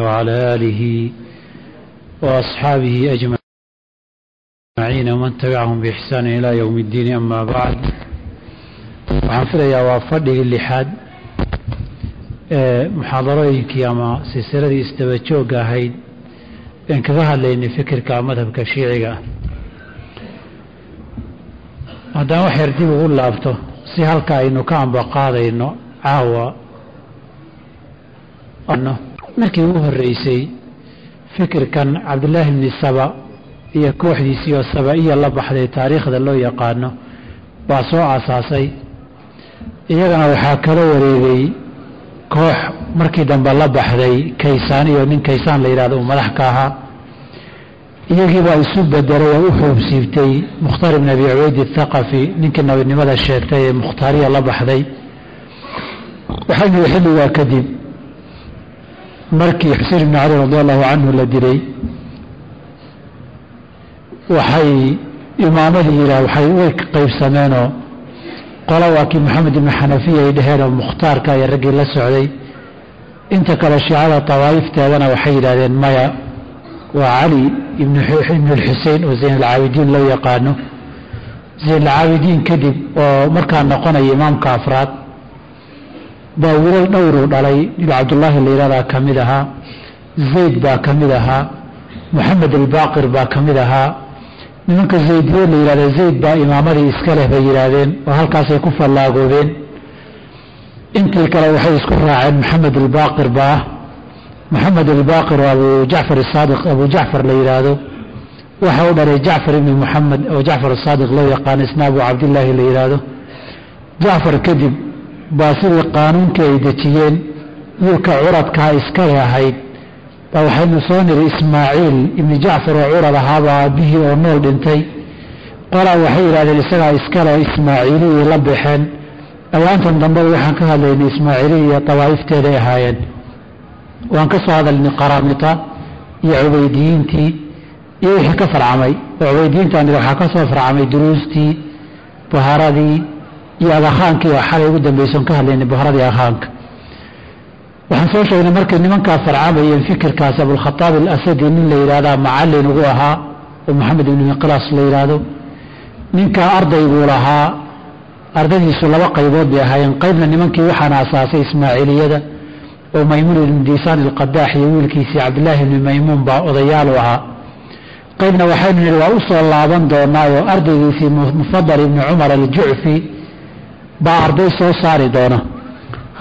وعلى آله وأصحابه أجمعين ومن تبعهم بإحسان إلى يوم الدين أما بعد waxaan filayaa waa fadhigii lixaad ee muxaadarooyinkii ama silsiladii isdaba joogga ahayd een kaga hadlaynay fikirka madhabka shiiciga ah haddaan wax yar dib ugu laabto si halka aynu ka ambaqaadayno caawa markii ugu horreysay fikirkan cabdillaahi bni saba iyo kooxdiisii oo saba-iya la baxday taariikhda loo yaqaano baa soo aasaasay. Iyagana waxaa kala wareegay koox markii dambe la baxday kaysaan iyo nin kaysaan la yidhahdo uu madax ka ahaa. Iyagiibaa isu bedelay oo u xuubsiibtay mukhtaar ibn abi cubayd athaqafi ninkii nabinimada sheegtay ee mukhtaariya la baxday. Waxaynu xilligaa kadib markii xuseen ibni cali radi allahu canhu la dilay waxay imaamadii yidhaah waxay way qaybsameenoo qola waa kii maxamed ibnu xanafiya ay dhaheenoo mukhtaarka iyo raggii la socday. Inta kale shiicada tawaa'ifteedana waxay yidhahdeen maya waa cali ibn alxusein oo zayn alcaabidiin loo yaqaano. Zayn alcaabidiin kadib oo markaa noqonaya imaamka afraad baa wiilal dhowruu dhalay. Nin cabdullaahi la yihahdaa ka mid ahaa. Zayd baa ka mid ahaa. Moxamed albaaqir baa ka mid ahaa. Nimanka zaydiye la yidhahda zayd baa imaamadii iska leh bay yidhaahdeen. Oo halkaasay ku fallaagoobeen intii kale waxay isku raaceen moxamed albaaqir baa. Moxamed albaaqir oo abu jacfar saadiq abu jacfar la yidhaahdo. Waxa u dhalay jacfar ibni moxamed oo jacfar saadiq loo yaqaano isna abu cabdillaahi la yidhaahdo. Jacfar kadib baa sidii qaanuunkii ay dejiyeen wiilka curadkaa iskale ahayd baa waxaynu soo niri ismaaciil ibni jacfar oo curad ahaabaa aabbihii oo nool dhintay. Qolaa waxay yidhahdeen isagaa iskale ismaaciiliyay la baxeen. Dhawaantan dambeba waxaan ka hadlaynay ismaaciiliya iyo dawaa'ifteeday ahaayeen. Waan ka soo hadalnay qaraamita iyo cubaydiyiintii iyo wixii ka farcamay. Oo cubaydiyiintaan waxaa ka soo farcamay duruustii baharadii iyo agakaankii oo xalay ugu dambayson ka hadlaynay buharadii akhaanka waxaan soo sheegnay markay nimankaa farcamayeen fikirkaas abulkhataab alasadi nin la yidhahdaa macallin ugu ahaa oo maxamed ibni miqlaas la yidhaahdo ninkaa ardayguu lahaa ardadiisu laba qaybood bay ahaayeen. Qaybna nimankii waxaan aasaasay ismaaciiliyada oo maymuun ibni diisaan ilqadaax iyo wiilkiisii cabdillaahi ibni maymuun baa odayaalu ahaa. Qaybna waxaynu nihi waa u laaban doonaa oo ardaygiisii mufadal ibni cumar aljucfi baa arday soo saari doona.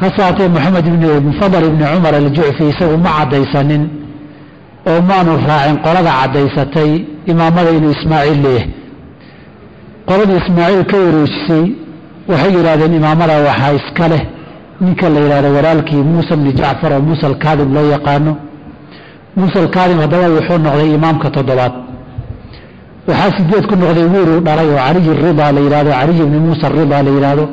Hasaatee moxamed mufadal ibni cumar aljucfi isagu ma caddaysanin oo maanu raacin qolada caddaysatay imaamada inuu ismaaciil leeyahay. Qoladii ismaaciil ka wareejisay waxay yidhahdeen imaamada waxaa iska leh. Ninka la yidhahdo walaalkii muusa bni jacfar oo muusa alkaadim loo yaqaano. Muusa alkaadim haddaba wuxuu noqday imaamka toddobaad. Waxaa sideed ku noqday wiiluu dhalay oo caliy rida la yidhahdo caliy ibni muusa rida la yidhaahdo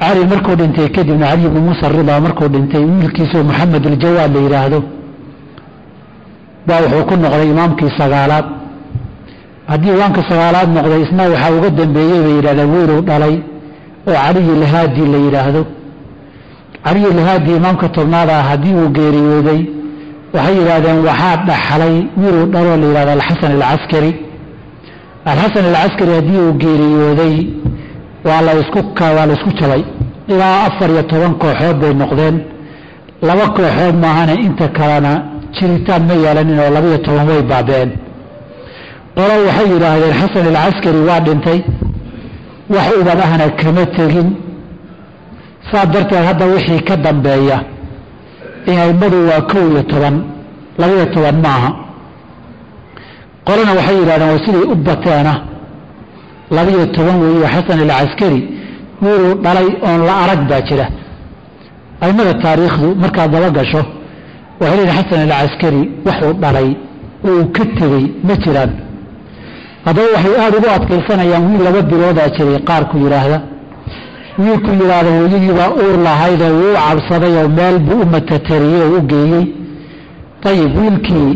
cali markuu dhintay kadibna cali ibni muusa rida markuu dhintay wiilkiisoo maxamed aljawaad la yidhaahdo baa wuxuu ku noqday imaamkii sagaalaad. Haddii imaamka sagaalaad noqday isna waxaa uga dambeeyey bay yidhahdeen wiiluu dhalay oo caliyi lahaadi la yidhaahdo caliyi lahaadi imaamka tobnaad ah haddii uu geeriyooday waxay yidhaahdeen waxaa dhaxlay wiiluu dhaloo la yidhahdo alxasan alcaskari alxasan alcaskari haddii uu geeriyooday waa la isku jabay. Ilaa afar iyo toban kooxood bay noqdeen. Laba kooxood maahane inta kalena jiritaan ma yeelanin oo labaiyo toban way baabeen. Qolo waxay yidhaahdeen xasan alcaskari waa dhintay. Wax ubad ahna kama tegin. Saas darteed hadda wixii ka dambeeya aimadu waa kow iyo toban labaiyo toban maaha. Qolana waxay yidhahdeen waa siday u bateena labaiyo toban weeyo xasan alcaskari wiiluu dhalay oon la arag baa jira. Aimada taariikhdu markaad daba gasho waxay leeyihiin xasan alcaskari waxuu dhalay oo uu ka tegey ma jiraan. Haddaba waxay aada ugu adkaysanayaan wiil laba biloodaa jiray qaarku yidhaahda wiilku yidhaahda hooyadiibaa uur lahaydoo wuu cabsaday oo meel buu u matatariyey oo u geeyey. Ayib wiilkii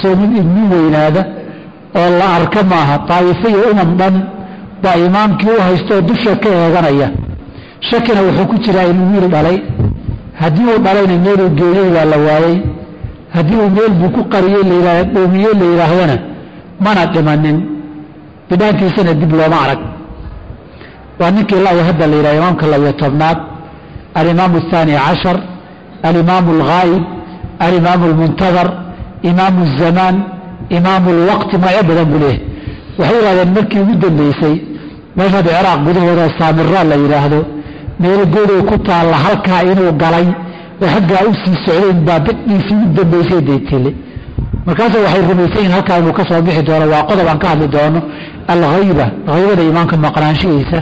soo nin weynaada oo la arka maaha daa'ifo iyo umam dhan baa imaamkii u haystooo dusha ka eeganaya. Shakina wuxuu ku jiraa inuu wiil dhalay. Haddii uu dhalayna meeluu geeyey waa la waayey haddii uu meel buu ku qariyey layidhahda dhoomiye la yidhaahdana mana dhimanin. Bidhaantiisana dib looma arag. Waa ninkii la hadda la yidhahda imaamka labiyo tobnaad alimaamu ahaani cashar alimaamu alghaa'ib alimaamu almuntadar imaamu azamaan imaamu alwaqti magacyo badan buu leeyahay. Waxay yidhahdeen markii ugu dambeysay meesha hadda ciraaq gudahooda saamiraa la yidhaahdo meelo goodow ku taalla halkaa inuu galay oo xaggaa socdeen baa badhiisii u dambeysay daytile markaasuu waxay rumaysan yihiin halkaa inuu ka bixi doono waa qodob aan ka hadli doono alhayba haybada imaamka maqnaanshihiisa.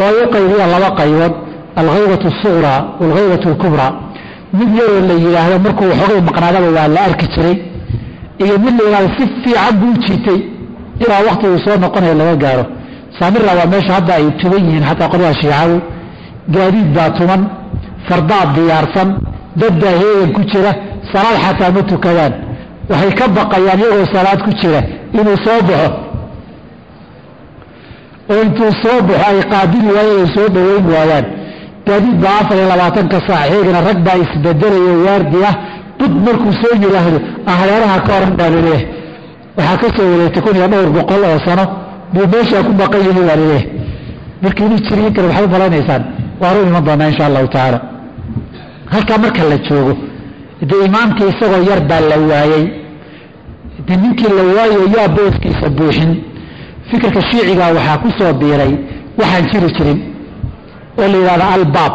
Oo ay u qaybiyaan laba qaybood alhaybatu asuqraa waalhaybatu alkubraa mid yaroo la yidhaahdo markuu waxoogay maqnaadaba waa la arki jiray iyo mid la yidhahdo si fiican buu jirtay ilaa waktiguu soo noqonayo laga gaaro. Saamira waa meesha hadda ay tuban yihiin xataa qolyaha shiicadu gaadiid baa tuman fardaa diyaarsan dadbaa heegan ku jira salaad xataa ma tukadaan. Waxay ka baqayaan iyagoo salaad ku jira inuu soo baxo. Oo intuu soo baxo ay qaadini waayeen ay soo dhoweyn waayaan. Gaadiid baa afar iyo labaatanka saac heegana rag baa isbedelayo waardi ah bud markuu soo yidhaahdo ahreeraha ka oran baa la leeyahay. Waxaa ka wareegtay kun iyo dhowr boqol oo sano. Buu meeshaa ku baqan yihi baa la leeyahay. Markii inuu jiriyin kale waxaad u malanaysaan waanu iman doonaa insha allahu tacaala. Halkaa marka la joogo dee imaamkii isagoo yar baa la waayey de ninkii la waayo booskiisa buuxin fikirka shiicigaa waxaa ku soo biiray waxaan jiri jirin oo la yidhahda albaab.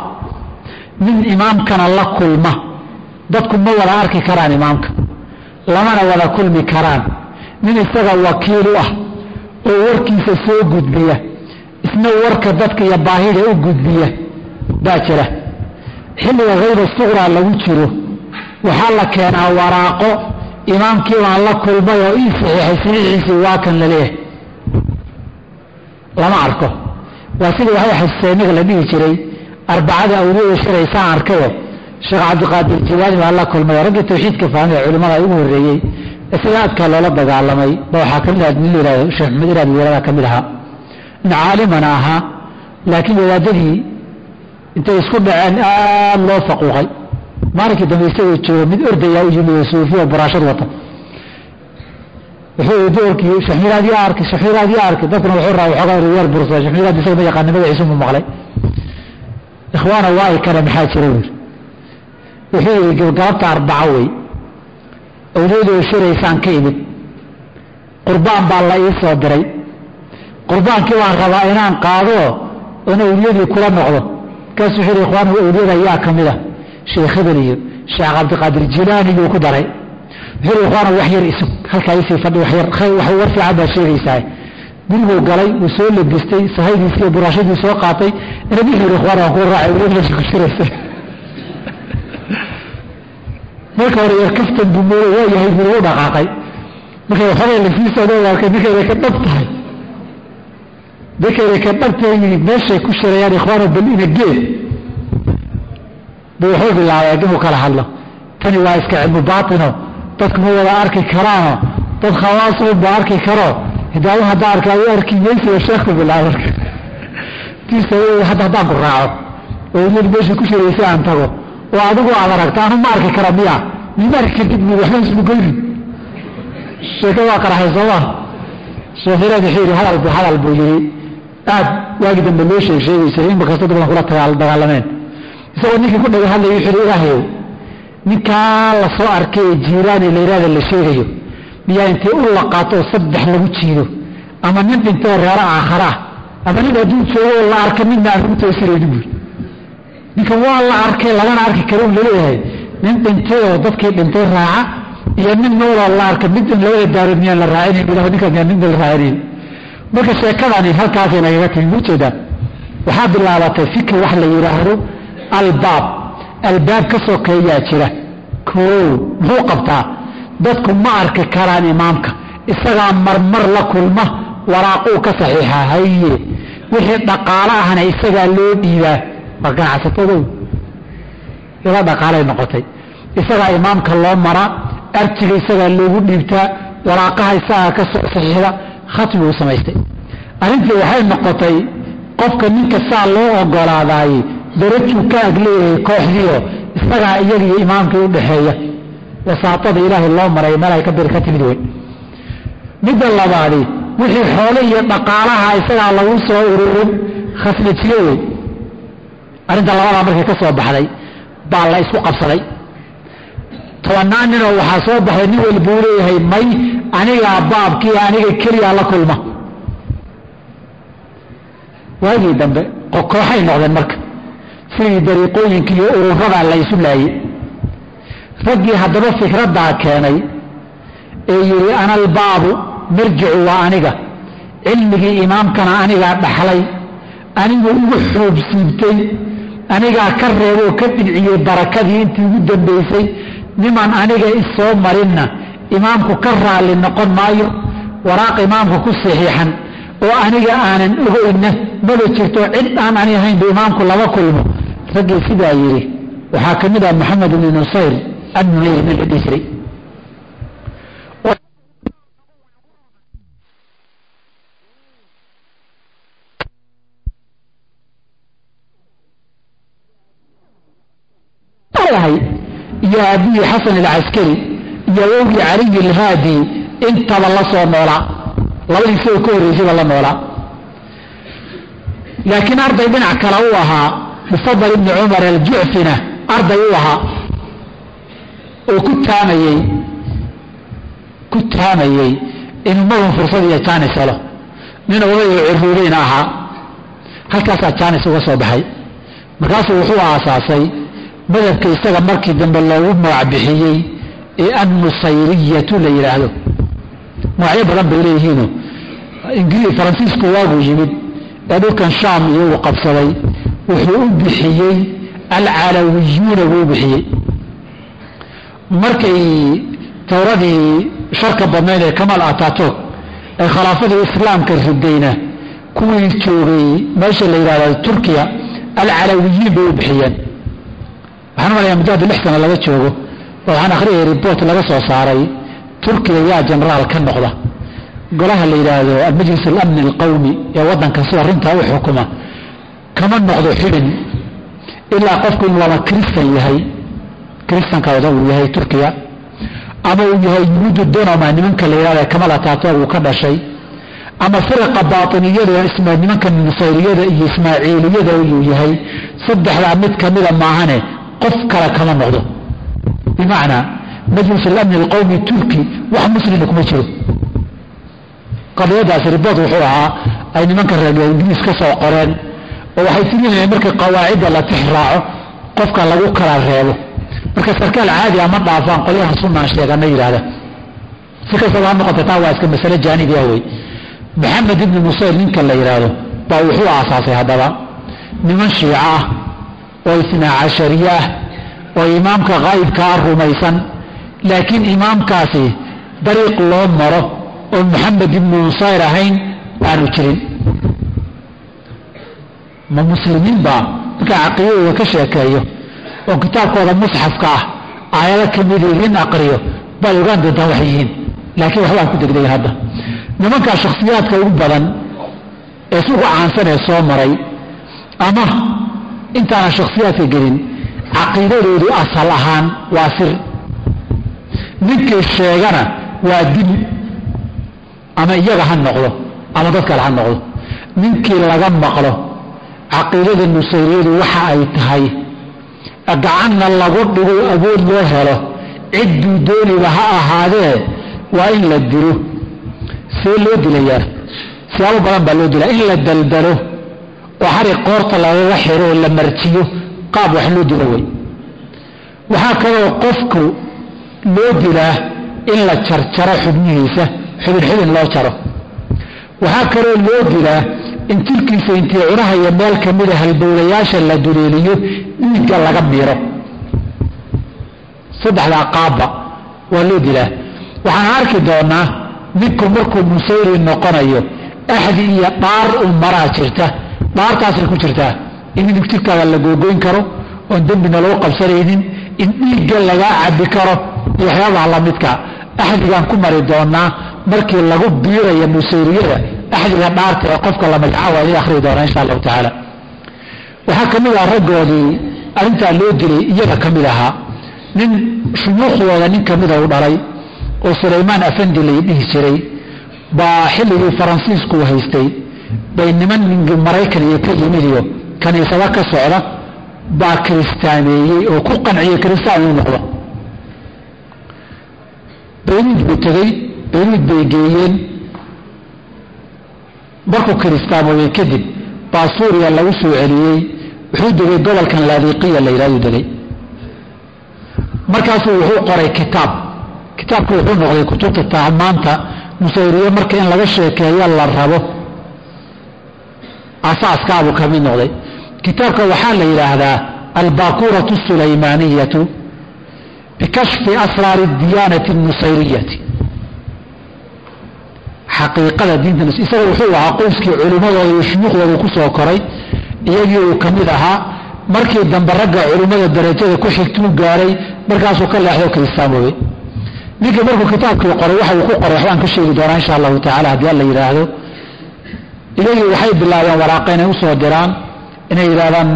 Nin imaamkana la kulma dadku ma wada arki karaan imaamka. Lamana wada kulmi karaan. Nin isaga wakiil u ah oo warkiisa soo gudbiya isna warka dadka iyo baahida u gudbiya baa jira. Xilliga hayba suqraa lagu jiro waxaa la keenaa waraaqo. Imaamkii baan la kulmay oo ii saxiixay saxiixiisii waa kan la leeyahay. Lama arko. Waa sidii waxay xuseyniga la dhihi jiray. Arbacada awliyada shiraysaan arkayo sheekh cabdiqaadir jilaani baa la kulmay raggii tawxiidka fahmay culimmada ugu horreeyey isaga loola dagaalamay ba waxaa ka mid aha nin la yihahdo sheekh maxamed iraad weerada ka mid ahaa. Nin caalimana ahaa laakiin wadaadadii intay isku dhaceen aad loo faquuqay maalinkii dambe isagoo joogo mid ordayaa u yimi oo suufiya buraashad wata wuxuu doorkii shaxmiraad yaa arkay shaxmiraad yaa arkay. Dadkuna wuxuu raa waxoogaa weer bursa shaxmiraad isaga ma yaqaan magaciisu mu maqlay. Ikhwaana waa ay kale maxaa jira wiil wuxuu yidhi galabta arbaco wey. Awliyadoo shiraysaan ka imid qurbaan baa la ii soo diray. Qurbaankii baan rabaa inaan qaado oon awliyadii kula noqdo. Markaasuu wuxuu yidhi ikhwaana awliyada yaa ka mid a sheekh hebel iyo sheekh cabdiqaadir jilaani yuu ku daray. Wuxuu yidhi ikhwaana wax yar isug halkaa isii fadhi wax yar war fiican baa sheegaysaa. Guriguu galay wuu soo labistay sahaydiisii buraashadii soo qaatay. Wuxuu yidhi ikhwaana waan ku raacay awliyada meesha ku shiraysa marka hore yar kaftan buu mooday waa yahay buu ugu dhaqaaqay. Markay waxoogay la sii socdo arkay ninkayda ka dhab tahay. Ninkayda ka dhab tahay meeshay ku shirayaan ikhwaano bal geed. Buu wuxuu bilaabay inuu kala hadlo. Tani waa iska cilmu baatino. Dadku ma wada arki karaano. Dad khawaasuun ba arki karo. Hidaado haddaa arka adu arki maysiga sheekhu bilaaba marka. Tiisa hadda haddaan ku raaco. Oo meesha ku shiraysay aan tago oo adigu aad aragta anu arki kara miya mima arki mi waxba ismugoyni sheeka waa qaraxay sooma sheekhilaad wuxuu yidhi hadal hadal buu yidhi. Aad waagi dambe loo sheeg sheegi jiray in bakasta badan kula dagaalameen. Isagoo ninkii ku dhaga hadlaya wuxuu yidhi ilaahayow ninkaa la soo arkay ee jiiraani la yidhahda la sheegayo miyaa intay u laqaato oo saddex lagu jiido? Ama nin dhintoo reero aakhara ah? Ama nin hadduu joogo oo la arka midna aan toosirayni buuri ninka waa la arkay lagana arki karo un la leeyahay nin dhintay oo dadkii dhintay raaca iyo nin nooloo la arka mid in labada daaro miyaan la raacinayn ninkaa miyaan midna la raacinayn marka sheekadani halkaasay nagaga timi muujeedaa waxaa bilaabatay fikir wax la yidhaahdo albaab. Albaab ka sokeeyaa jira. Koo muxuu qabtaa? Dadku ma arki karaan imaamka. Isagaa marmar la kulma waraaquu ka saxiixa haye wixii dhaqaalo ahna isagaa loo dhiibaa waa ganacsatado ila dhaqaalay noqotay. Isagaa imaamka loo maraa arjiga isagaa loogu dhiibtaa waraaqaha isagaa ka soo saxiixda khatmi uu samaystay. Arrintii waxay noqotay qofka ninka saa loo ogolaadaayey darajuu ka agleeyahay kooxdiio isagaa iyagiiyo imaamkii u dhaxeeya. Wasaatada ilaahay loo maray meel ay ka bir ka timid wey midda labaadi wixii xoole iyo dhaqaalaha isagaa lagu soo ururin khasnajiye wey arrinta labadaa markay ka soo baxday baa la isku qabsaday. Tobannaan ninoo waxaa soo baxday nin walbuu leeyahay may anigaa baabkii aniga keliyaa la kulma. Waagii dambe kooxay noqdeen marka sidii dariiqooyinka iyo ururadaa la isu laayey raggii haddaba fikraddaa keenay ee yidhi ana albaabu marjicu waa aniga. Cilmigii imaamkana anigaa dhaxlay. Anigu ugu xuub siibtay anigaa ka reeboo ka dhinciyey barakadii intii ugu dambaysay niman aniga issoo marinna imaamku ka raalli noqon maayo waraaq imaamka ku saxiixan oo aniga aanan ogoyna maba jirto cid aan ani ahaynba imaamku lama kulmo. Raggii sidaa yidhi waxaa ka mid ah maxamed ibni nusayr annunayr nin la dhihi jiray iyo aabihii xasan alcaskari iyo awowgii caliyi alhaadi intaba la soo noolaa labadii ka horreysayba la noolaa laakiin arday dhinac kale u ahaa mufadal ibni cumar aljucfina arday u ahaa oo ku taamayey ku taamayey inuu madan fursad iyo jaanis helo. Nin oday oo ciruureyna ahaa. Halkaasaa jaanis uga soo baxay. Markaasuu wuxuu aasaasay madhabka isaga markii dambe loogu magac bixiyey ee annusayriyatu la yidhaahdo magacyo badan bay leeyihiino ingiriis faransiisku waaguu yimid. Ee dhulkan shaam iyo uu qabsaday. Wuxuu u bixiyey alcalawiyuuna buu u bixiyey. Markay towradii sharka badnayd ee kamal ataturk ee khilaafadii islaamka ridayna kuwii joogay meesha la yidhahdo turkiya alcalawiyiin bay u bixiyeen waxaan malaya muddo hadda lix sano laga joogo waxaan akhriyay report laga soo saaray. Turkiya yaa jenaraal ka noqda. Golaha la yidhaahdo almajlis alamni alqawmi ee waddanka sida runtaa u xukuma kama noqdo xubin ilaa qofku inuu lama kristan yahay. Kristankooda uu yahay turkiya ama uu yahay yuhuudu donoma nimanka la yidhahdo kamal ataturk uu ka dhashay. Ama firaqa baatiniyada nimanka nusayriyada iyo ismaaciiliyada uu yahay. Saddexdaa mid kamida maahane qof kale kama noqdo. Bimacnaa majlis alamni alqowmi turki wax muslima kuma jiro. Qadiyadaasi riboort wuxuu ahaa ay nimanka reer ingiriis ka soo qoreen oo waxay tirinayeen markii qawaacidda la tix raaco qofka lagu kala reebo. Marka sarkaal caadi a ma dhaafaan qolyahan sunnaan sheegana yidhaahda si kastaba ha noqotay taa waa iska masale jaanibi ah wey maxamed ibni musayr ninka la yidhaahdo baa wuxuu aasaasay haddaba. Niman shiico ah oo isnaa cashariye ah oo imaamka qaa'ibkaa rumaysan. Laakiin imaamkaasi dariiq loo maro oo maxamed ibnu nusayr ahayn aanu jirin. Ma muslimiin baa? Markaa caqiidadooda ka sheekeeyo oo kitaabkooda musxafka ah aayado ka mid idin aqriyo baad ogaan doontaan waxay yihiin. Laakiin waxbaan ku degdegin hadda. Nimankaa shakhsiyaadka ugu badan ee ugu caansan ee soo maray ama intaanan shakhsiyaadka gelin caqiidadoodu asal ahaan waa sir. Ninkii sheegana waa dib ama iyaga ha noqdo ama dad kale ha noqdo. Ninkii laga maqlo caqiidada nusayriyadu waxa ay tahay gacanna lagu dhigo awood loo helo cidduu dooniba ha ahaadee waa in la dilo. See loo dilayaa. Siyaabo badan baa loo dilaa in la daldalo oo xarig qoorta lagaga xiro oo la marjiyo qaab wax loo dilo wey waxaa kaloo qofku loo dilaa in la jarjaro xubnihiisa xubin xubin loo jaro. Waxaa kaloo loo dilaa in jirkiisa intii cunaha iyo meel kamida halbowlayaasha la duleeliyo dhiigga laga miiro. Saddexdaa qaabba waa loo dilaa waxaan arki doonaa ninku markuu musayri noqonayo axdi iyo dhaar u maraa jirta dhaartaasay ku jirtaa in midig jirkaaga la googoyn karo oon dembina lagu qabsanaynin in dhiigga lagaa cabi karo iyo waxyaabaha lamidka axdigaan ku mari doonaa markii lagu biirayo musayriyada axdiga dhaarta ee qofka la magacaabo idin akhrii doonaa insha allahu tacaala. Waxaa ka mid ah raggoodii arrintaa loo dilay iyaga ka mid ahaa nin shuyuukhdooda nin kamida u dhalay oo sulaymaan afandi lay dhihi jiray baa xilligii faransiisku haystay bay niman maraykan iyo ka yimid iyo kaniisado ka socda baa kiristaameeyey oo ku qanciyey kiristaan inuu noqdo. Bayruud buu tegey bayruud bay geeyeen. Markuu kiristaamoobay kadib baa suuriya lagu soo celiyey wuxuu degay gobolkan laadiqiya la yidhahdu degay. Markaasuu wuxuu qoray kitaab. Kitaabku wuxuu noqday kutubta taamaanta nusayriye marka in laga sheekeeyo la rabo asaaskaabuu ka mid noqday. Kitaabka waxaa la yidhaahdaa albaakuratu sulaymaaniyatu bikashfi asraari diyaanati nusayriyati. Xaqiiqada diinta isaga wuxuu ahaa qoyskii culimmadooda iyo shuyuukhdooda ku soo koray iyagii uu ka mid ahaa markii dambe ragga culimmada darajada ku xigtuu gaaray markaasuu ka leexdo kiristaamoobay ninkii markuu kitaabkii qoray waxa uu ku qoray waxbaan ka sheegi doonaa insha allahu tacala haddii alla yidhaahdo iyagii waxay bilaabeen waraaqa inay u soo diraan inay yidhahdaan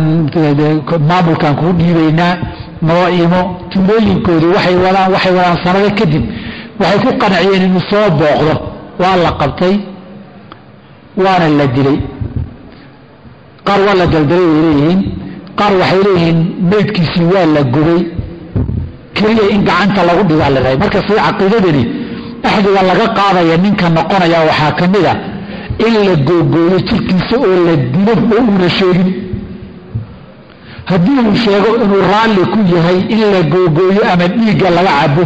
maamulkaan kuu dhiibaynaa noo imo tuulooyinkoodii waxay wadaan waxay wadaan sanado kadib waxay ku qanciyeen inuu soo booqdo. Waa la qabtay waana la dilay. Qaar waa la daldalay way leeyihiin. Qaar waxay leeyihiin meydkiisii waa la gubay. Keliya in gacanta lagu dhigaa la rahay marka sida caqiidadani axdiga laga qaadaya ninka noqonaya waxaa ka mid a in la googooyo jirkiisa oo la dilo oo uuna sheegin. Haddii uu sheego inuu raalli ku yahay in la googooyo ama dhiigga laga cabo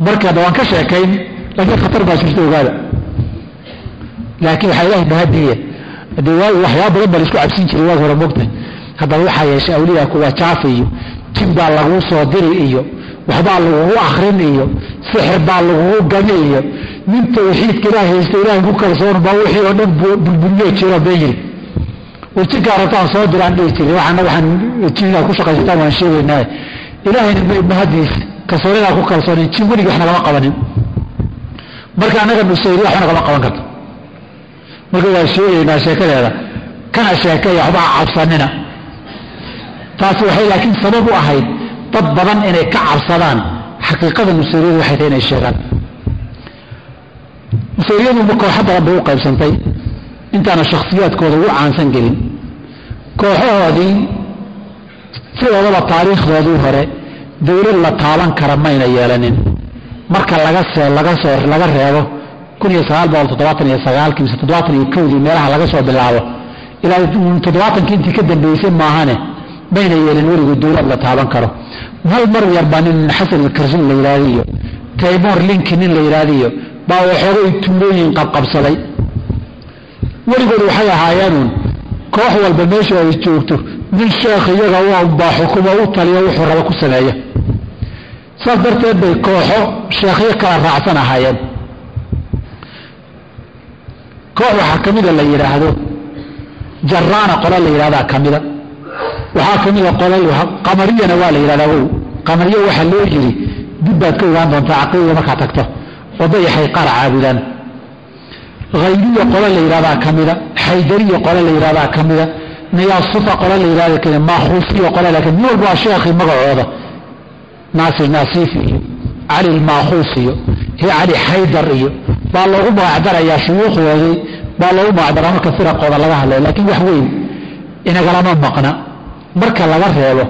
markaad waan ka sheekayn laakiin khatar baa jirta ogaada. Laakiin waxaa ilahay mahadiya dee waagi waxyaaba badan baa la isku jiray waagi hore mogtahay haddaba waxaa yeeshay awliyaa kuwa jaafa jin baa laguu soo diri iyo waxbaa lagugu akrin iyo sixir baa lagugu gami iyo nin tawxiidka ilaah haysta ilahay ku kalsoon baa wixii oo dhan bulbulyo jiro been yiri. Rabtaan soo diraan dhihi jiray waxaana waxaan jin ku shaqaysataan waan sheegaynaa. Ilaahayna mahadiisa kalsoon inaad ku kalsoonin jin weligii wax nagama qabanin. Marka annaga nusayri waxba nagama qaban karto. Marka waa sheegaynaa sheekadeeda kana sheekeeya waxbaa cabsanina. Taasi waxay laakiin sabab u ahayd dad badan inay ka cabsadaan. Xaqiiqada nusayriyadu waxay tahay inay sheegaan nusayriyadu kooxo badan bay u qaybsantay intaana shakhsiyaadkooda ugu caansan gelin. Kooxahoodii sidoodaba taariikhdoodii hore dawlad la taaban kara mayna yeelanin. Marka laga reebo kowdii meelaha laga soo bilaabo ilaa intii ka dambeysay maahane mayna yeelin weligu dawlad la taaban karo. Hal mar yarbaa nin xasan ilkarsin la yidhaahdo iyo taymor linki nin la yidhaahdo iyo baa waxoogay tuulooyin qabqabsaday weligood waxay ahaayeenuun koox walba meesha ay joogto nin sheekh iyaga baa xukumo u taliyo wuxuu rabo ku sameeya. Saas darteed bay kooxo sheekhyo kala raacsan ahaayeen. Koox waxaa ka mida la yidhaahdo jaraana qolo la yidhahdaa ka mida waxaa ka mida qolo qamariyana waa la yidhahdaa wow. Qamariyo waxaa loo yidhi dib baad ka ogaan doontaa caqiidada markaad tagto oo dayaxay qaar caabudaan. Hayriya qolo la yidhahdaa ka mida xaydariya qolo la yidhahdaa ka mida niyaasufa qolo la yidhahda ka maahuusiya qolo laakiin nin walba waa sheekhii magacooda. Naasir naasiif iyo cali lmaakuus iyo cali xaydar iyo baa loogu magacdarayaa shuyuukhdoodii baa loogu magacdaraa marka firaqooda laga hadlaya laakiin wax weyn inagalama maqna. Marka laga reebo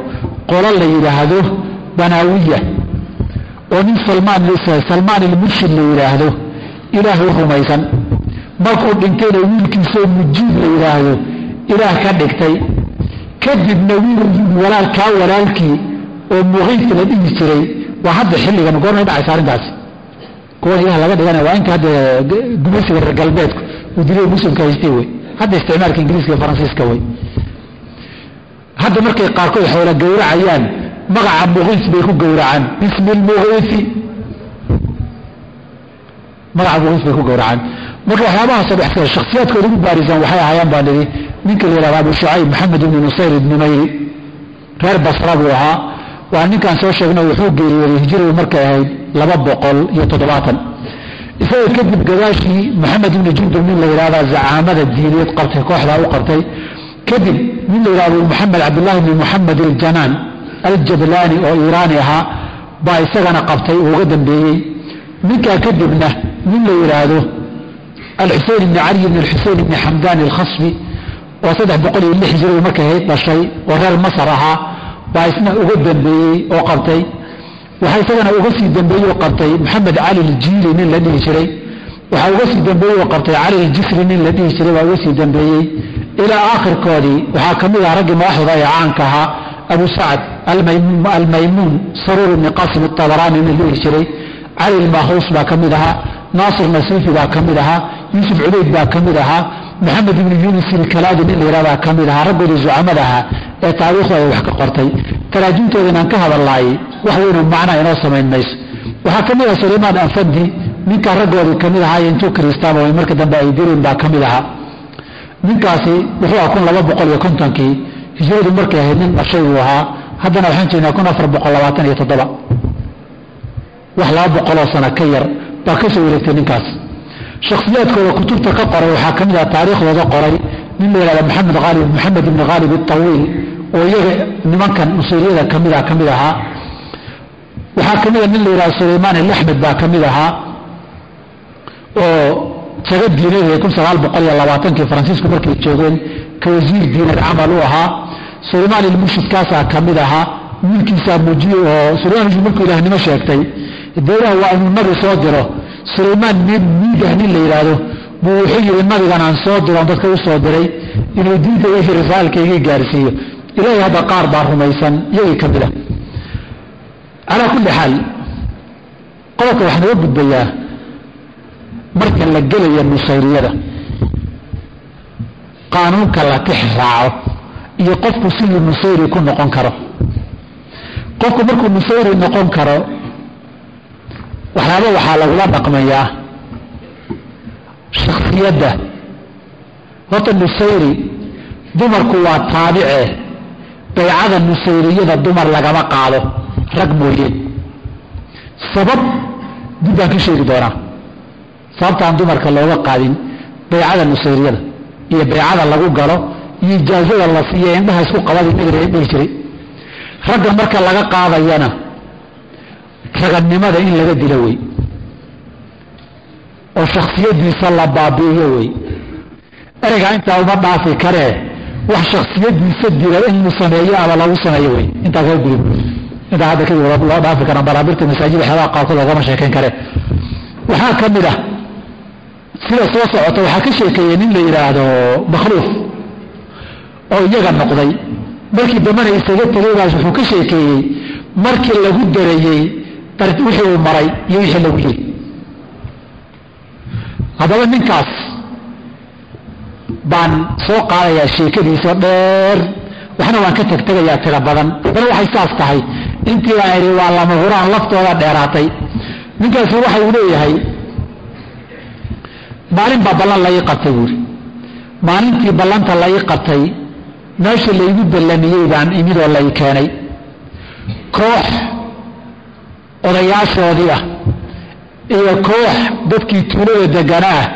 qolo la yidhaahdo banaawiya oo nin salmaan ilmurshid la yidhaahdo ilaahu rumaysan. Markuu dhintayna wiilkiisoo mujiib la yidhaahdo ilaah ka dhigtay. Kadibna wiil walaalkaa walaalkii oo muqiif la dhihi jiray waa hadda xilligan goormay dhacaysa arrintaasi. Kuwan ilaah laga dhigana waa inta hadda gumaysiga reer galbeedku uu dilay muslimka haystay wey hadda isticmaalka ingiriiska iyo faransiiska wey hadda markay qaarkood xoola gowracayaan magaca muqiif bay ku gowracaan. Bismi lmuqiifi magaca muqiif bay ku gowracaan. Marka waxyaabahaasoo dhex shakhsiyaadkooda ugu baarisan waxay ahaayaan baa nidhi ninka la yidhahda abu shucayb maxamed ibni nusayr ibni mayri reer basra buu ahaa. Waa ninkaan soo sheegna wuxuu geeriyooday hijiradu markay ahayd laba boqol iyo toddobaatan. Isaga kadib gadaashii maxamed ibni jundub nin la yidhahdaa zacaamada diiniyeed qabtay kooxdaa u qabtay. Kadib nin la yidhahdo maxamed cabdullaahi bni moxamed aljanaan aljablaani oo iiraani ahaa baa isagana qabtay uu uga dambeeyey. Ninkaa kadibna nin la yidhaahdo alxuseyn ibni cali ibni alxuseyn ibni xamdaan alkhasbi oo saddex boqol iyo lix hijri markay hayd dhashay oo reer masar ahaa baa isna uga dambeeyey oo qabtay. Waxaa isagana uga sii dambeeyey oo qabtay maxamed cali aljiili nin la dhihi jiray. Waxaa uga sii dambeeyey oo qabtay cali aljisri nin la dhihi jiray baa uga sii dambeeyey. Ilaa aakhirkoodii waxaa ka mid ah raggii madaxdooda ee caanka ahaa abu sacd almaymuun saruur ibni qasim atabaraani nin la dhihi jiray. Cali ilmaahuus baa ka mid ahaa naasir nasiifi baa ka mid ahaa yuusuf cubayd baa ka mid ahaa maxamed ibni yunis ilkalaadi nin la yihahdaa ka mid ahaa raggoodii zucamada ahaa ee taariikhdooda wax ka qortay. Taraajimtooda inaan ka hadalnaayey wax weynoo macnaa inoo samayn mayso. Waxaa ka mid ah sulaymaan anfandi ninkaa raggoodii ka mid ahaa intuu kiristaama marka dambe ay dirin baa ka mid ahaa. Ninkaasi wuxuu ah kun laba boqol iyo kontonkii hijradu markay ahayd nin dhashay buu ahaa haddana waxaan jirnaa kun afar boqol labaatan iyo toddoba. Wax laba boqoloo sano ka yar baa ka soo wareegtay ninkaas. Shakhsiyaadkooda kutubta ka qoray waxaa ka mid ah taariikhdooda qoray nin la yihahda maxamed aalib maxamed ibni khaalib atawiil oo iyaga nimankan nusuuriyada ka mida ka mid ahaa. Waxaa ka mida nin la yihahda sulaymaan alaxmed baa ka ahaa oo jaga diinada kun sagaal boqol iyo labaatankii faransiisku markay joogeen ka wasiir diinad camal u ahaa sulaymaan ilmushidkaasaa ka mid ahaa wiilkiisaa muujiye oo mushid markuu ilahnimo sheegtay dowlaha waa inuu nabi soo diro. Sulaymaan miidah nin la yidhaahdo buu wuxuu yidhi nabigan aan soo diroon dadka u soo diray inuu diinta wixii risaalkaygii gaarsiiyo. Ilaahay hadda qaar baa rumaysan iyagii ka mid a calaa kulli xaal qodobka waxaa naga gudbayaa marka la gelaya nusayriyada qaanuunka la tix iyo qofku sidii nusayri ku noqon karo. Qofku markuu nusayri noqon karo waxyaaba waxaa lagula dhaqmayaa. Shaksiyadda horta nusayri dumarku waa taabice baycada nusayriyada dumar lagama qaado. Rag mooye. Sabab dib baan ka sheegi doonaa. Sababtaan dumarka looga qaadin baycada nusayriyada iyo baycada lagu galo ijaazada la siiya indhaha isku dhihi jiray. Ragga marka laga qaadayana raganimada in laga dilo wey. Oo shaksiyadiisa la baabi'iyo wey. Ereygaa intaa uma dhaafi karee wax shaksiyadiisa dila in sameeyo ama lagu sameeyo wey. Intaas ka gudub intaa hadda kadib loo dhaafi karaan baraabirta masaajida xeebaha qaarkood loogama sheekayn kare. Waxaa ka mid ah sida soo socota waxaa ka sheekeeyey nin la yidhaahdo makhluuf oo iyaga noqday. Markii dambana isaga tegaybaas wuxuu ka sheekeeyey markii lagu darayey wixii uu maray iyo wixii lagu yiri haddaba ninkaas baan soo qaadayaa sheekadiisa dheer waxna waan ka tegtegayaa tiro badan. Haddana waxay saas tahay intii baan idhi waa lama huraan laftooda dheeraatay. Ninkaasi waxa uu leeyahay maalin baa ballan la ii qabtay buuri maalintii ballanta la ii qabtay meesha laygu ballamiyey baan imidoo la ii keenay. Koox odayaashoodii ah iyo koox dadkii tuulada degana ah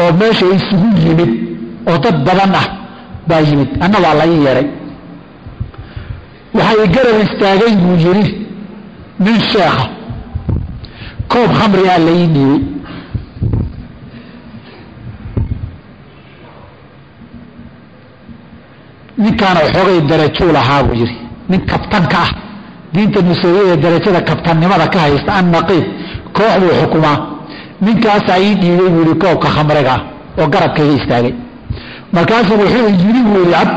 oo meesha isugu yimid oo dad badan ah baa yimid. Anna waa la ii yeedhay waxay garab istaagay buu yidhi nin sheekha koob khamri ah la ii dhiibay ninkaana waxoogay darajuu lahaa buu yidhi. Nin kabtanka ah. Diinta nuseeriyada darajada kabtannimada ka haysta annaqiib koox buu xukumaa. Ninkaasaa ii dhiibay buu yihi koobka khamriga ah oo garabkayga istaagay. Markaasuu wuxuu yidhi buu yihi cab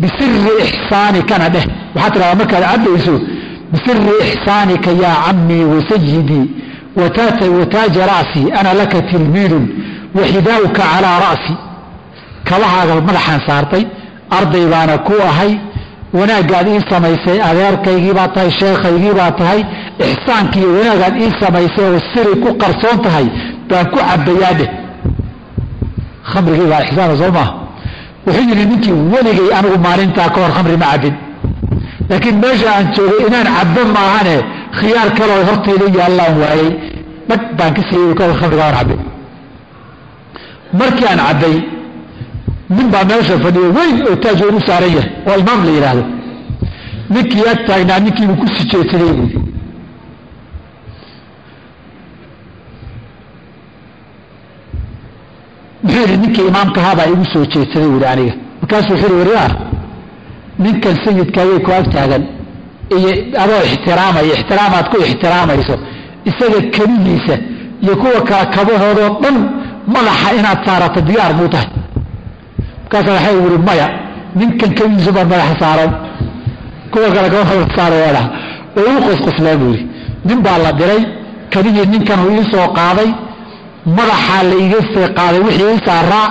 bisiri ixsaanikana dheh. Waxaa tidhahdaa markaad cabbayso bisiri ixsaanika yaa cammii wasayidii wataaja ra'sii ana laka tilmiidun waxidaauka calaa ra'si kabahaaga madaxaan saartay arday baana ku ahay wanaaggaad ii samaysay adeerkaygii baa tahay sheekhaygii baa tahay ixsaankiiyo wanaagaad ii samaysay oo siri ku qarsoon tahay baan ku cabbayaa dheh. Khamrigii baa ixsaana soo maaha wuxuu yidhi ninkii weligay anigu maalintaa ka hor khamri ma cabbin. Laakiin meesha aan joogay inaan cabbo maahane khiyaar kaloo hortayda yaallaan waayey dhag baan ka siiyey ka hor khamriga aan cabbay markii aan cabbay nin baa meesha fadhiyo weyn oo taaj weyn u saaran yahay oo imaam la yidhaahdo ninkii ag taagnaa ninkiibuu ku sijeedsaday buui muxuu yidhi ninkii imaamkahaabaa igu soo jeedsaday buui aniga. Markaasuu wuxuu yidhi waryaar ninkan sayidkaayay ku ag iyo adoo ixtiraamaya ixtiraamaad ku ixtiraamayso isaga keligiisa iyo kuwa kala kabahoodoo dhan madaxa inaad saarato diyaar buu tahay markaasa waxay wuri maya ninkan keligiisu baan madaxa saaran. Kuwa kale kabahooda saarayadha oo uu qosqoslaan buu yidhi. Nin baa la diray kadihii ninkan uu ii soo qaaday madaxaa la iga sii qaaday wixii ii saaraa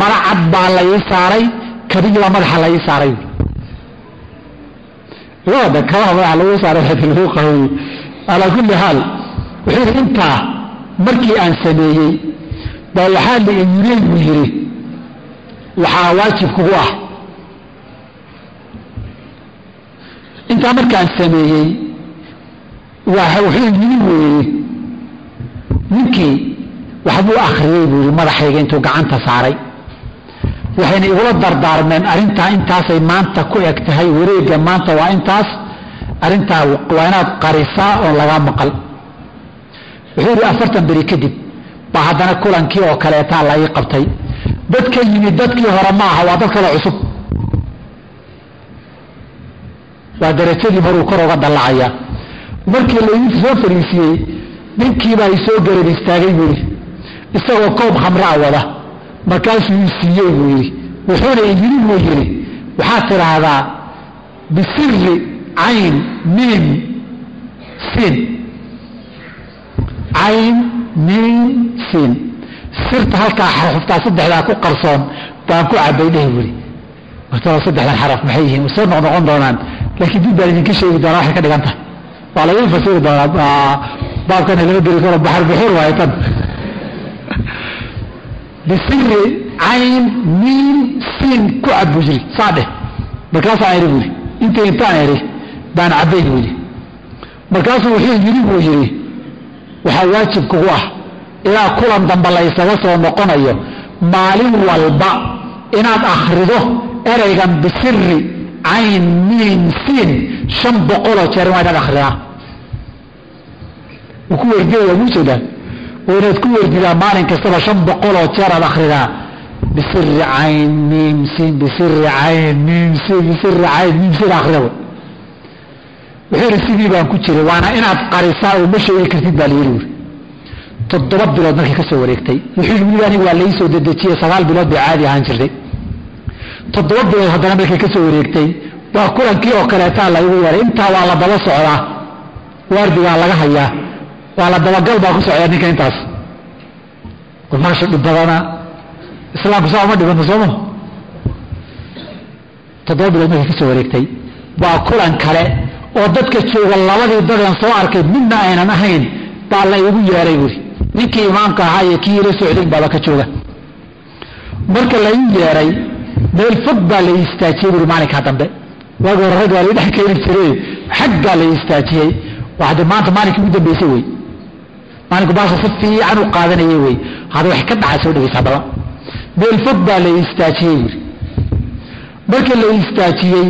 mara cad baa la saaray kadihii baa madaxa la saaray. Da kabaha madaxa lagu saaray lagu qaboy calaa kulli xaal wuxuu yidhi intaa markii aan sameeyey baa waxaa la iyirey buu yidhi waxaa waajib kugu ah. Intaa markaan sameeyey wuxuu yimi weeye. Ninkii waxbuu akhriyey buu yidhi madaxayga intuu gacanta saaray. Waxayna igula dardaarmeen arrintaa intaasay maanta ku eg tahay wareegga maanta waa intaas. Arrintaa waa inaad qarisaa oon lagaa maqal. Wuxuu yidhi afartan beri kadib baa haddana kulankii oo kaleetaa la ii qabtay dadka yimid dadkii hore ma aha waa dad kale cusub. Waa darajadii maruu kor uga dallacaya. Markii laydinta soo fariisiyey ninkiibaa isoo garab istaagay buu yidhi isagoo koob khamraa wada markaasuu siiyey buu yidhi. Wuxuuna idiri buu yidhi waxaad tidhaahdaa bisiri cayn miim siin cayn miim siin sirta halkaa xaruftaa saddexdaa ku qarsoon baan ku cabay dheh buuri martaba saddexdan xaraf maxay yihiin? Soo noqnoqon doonaan. Laakiin dib baan idinka sheegi doonaa waxay ka dhigan tahay. Waa laydin fasiri doonaa baabkana lama geli karo baxar buxuur waaye tan. Bisiri cayn miim siin ku cab buu yiri saa dheh. Markaasaan iri buuri intii intaan iri baan cabbay buu yidhi markaasuu wuxuu yidhi buu yidhi waxaa waajib kugu ah ilaa kulan dambe la ysaga soo noqonayo maalin walba inaad akhrido eraygan bisiri cayn miim siin shan boqoloo jeer waa inaad akhridaa. Wuu ku werdinaya muujeedaa waa inaad ku werdidaa maalin kastaba shan boqoloo jeer aad akhridaa. Bisiri cayn miim siin bisiri cayn miim siin bisiri cayn miim siin akrida wey wuxuu yidhi sidii baan ku jiray waana inaad qarisaa oo ma sheegi kartid baa layidhi uri toddoba bilood markay ka soo wareegtay. Wuxuu weliba aniga waa laii soo dedejiyey sagaal bilood bay caadi ahaan jirtay. Toddoba bilood haddana markay ka soo wareegtay waa kulankii oo kaleetaa laygu yeeray intaa waa la daba socdaa waardigaa laga hayaa waa la dabagal baa ku socdaa ninka intaas. Maasha dhib badana islaamku saa uma dhibano sooma toddoba bilood markay ka soo wareegtay waa kulan kale oo dadka jooga labadii dadeen soo arkay midna aynan ahayn baa la igu yeeray buuri ninkii imaamka ahaa iyo kii ila socdayn baaba ka jooga. Marka la ii yeeray meel fog baa la istaajiyey buuri maalinkaa dambe. Waagi hore ragg waa la dhex keeni jiray. Xaggaa la istaajiyey. Waxde maanta maalinkii ugu dambeysay wey. Maalinku baasha si fiican u qaadanaya wey. Hada wax ka dhaca soo dhegeysa haddaba. Meel fog baa la istaajiyey. Buuri markii la istaajiyey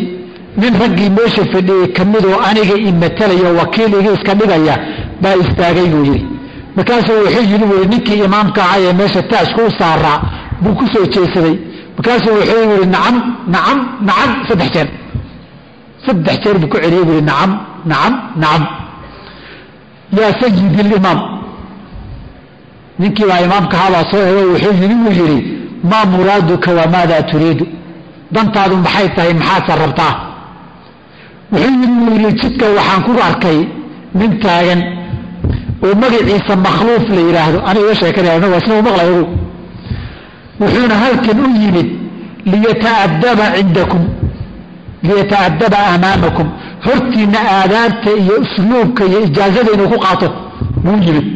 nin raggii meesha fadhiyey ka midoo aniga imatalayo wakiil iga iska dhigaya baa istaagay buu yidhi markaasuu wuxuu yidhi buui ninkii imaamka ahaa ee meesha taajka u saaraa buu ku jeesaday. Markaasuu wuxuu yidhi nacam nacam nacam saddex jeer. Saddex jeer buu ku celiyey buui nacam nacam nacam. Yaa sayidi limaam ninkii baa imaamka ahaabaa soo ego wuxuu yidhi buu yidhi maa muraaduka wamaada turiidu? Dantaadu maxay tahay? Maxaadse rabtaa? Wuxuu yidhi buu yidhi jidka waxaan ku arkay nin taagan oo magaciisa makhluuf la yidhaahdo aniga iga sheekanaya waa sina u maqlay ogu wuxuuna halkan u yimid liyata'adaba cindakum liyata'adaba amaamakum. Hortiinna aadaabta iyo usluubka iyo ijaazada inuu ku qaato buu yimid.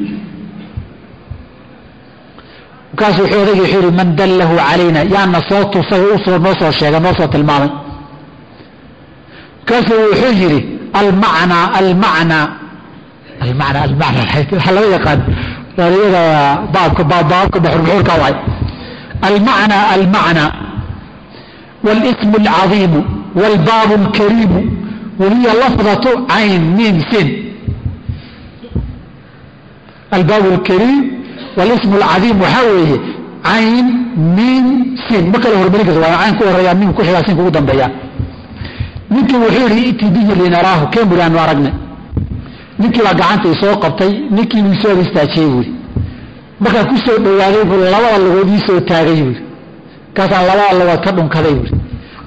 Markaasu wuxuu odaygi wuxuu yihi man dallahu calayna. Yaana soo tusay u soo noo soo sheegay noo soo tilmaamay. Markaasuu wuxuu yidhi almacnaa almacnaa almacna almacna. Waxa laga yaqaan rariyada waa ninkii wuxuu yidhi iti linaraahu keen bulaan aragnay ninkii baa gacanta isoo qabtay ninkii buu isoo istaajiyey buuri markaan ku soo dhowaaday labada lugood ii soo taagay buuri markaasaan labada lugood ka dhunkaday buuri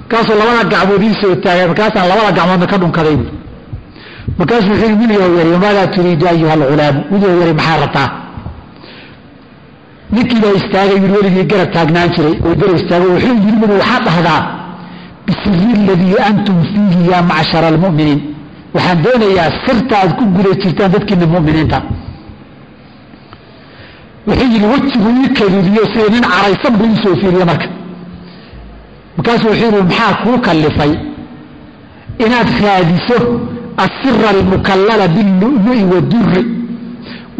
markaasuu labada gacmood ii soo taagay markaasaan labada gacmoodna ka dhunkaday buuri markaasuu wuxuu yii wiilyahow yari maadaa turiidu ayuha alghulaamu wiilyahow yari maxaa rabtaa? Ninkii baa istaagay yii weligii garab taagnaan jiray. Oo garab istaagay wuxuu yiri bui waxaad dhahdaa bisiri aladii antum fiihi yaa macshara almu'miniin waxaan doonayaa sirta aad ku guda jirtaan dadkiina muminiinta. Wuxuu yidhi wejigu ii kaduudiyo sida nin caraysan buu iisoo fiiriye marka. Markaasuu wuxuu yidhi maxaa kuu kallifay? Inaad raadiso asira almukallala biاllu'lu'i wadurri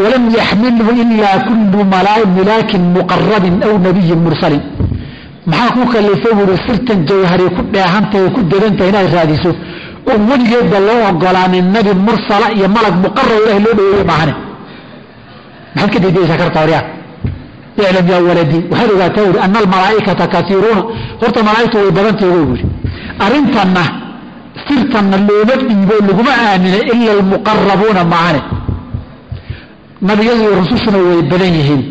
walam yaxmilhu ilaa kullu milaakin muqarabin aw nabiyin mursalin. Maxaa kuu kallifay? Buuri sirtan jawhari ku dheehantahay ku dadantahay inaad raadiso oon weligeedba loo ogolaanin nabi mursala iyo malag muqarab ilahi loo dhaweeye maahane maxaad ka daydaysaa karta horyaa iclam yaa waladii waxaad ogaataa uri ana almalaa'ikata kaiiruuna horta malaa'igtu way badantahy wy arrintanna sirtanna looma dhiibo laguma aamina ila almuqarabuuna maahane nabiyadu iyo rusushuna way badan yihiin.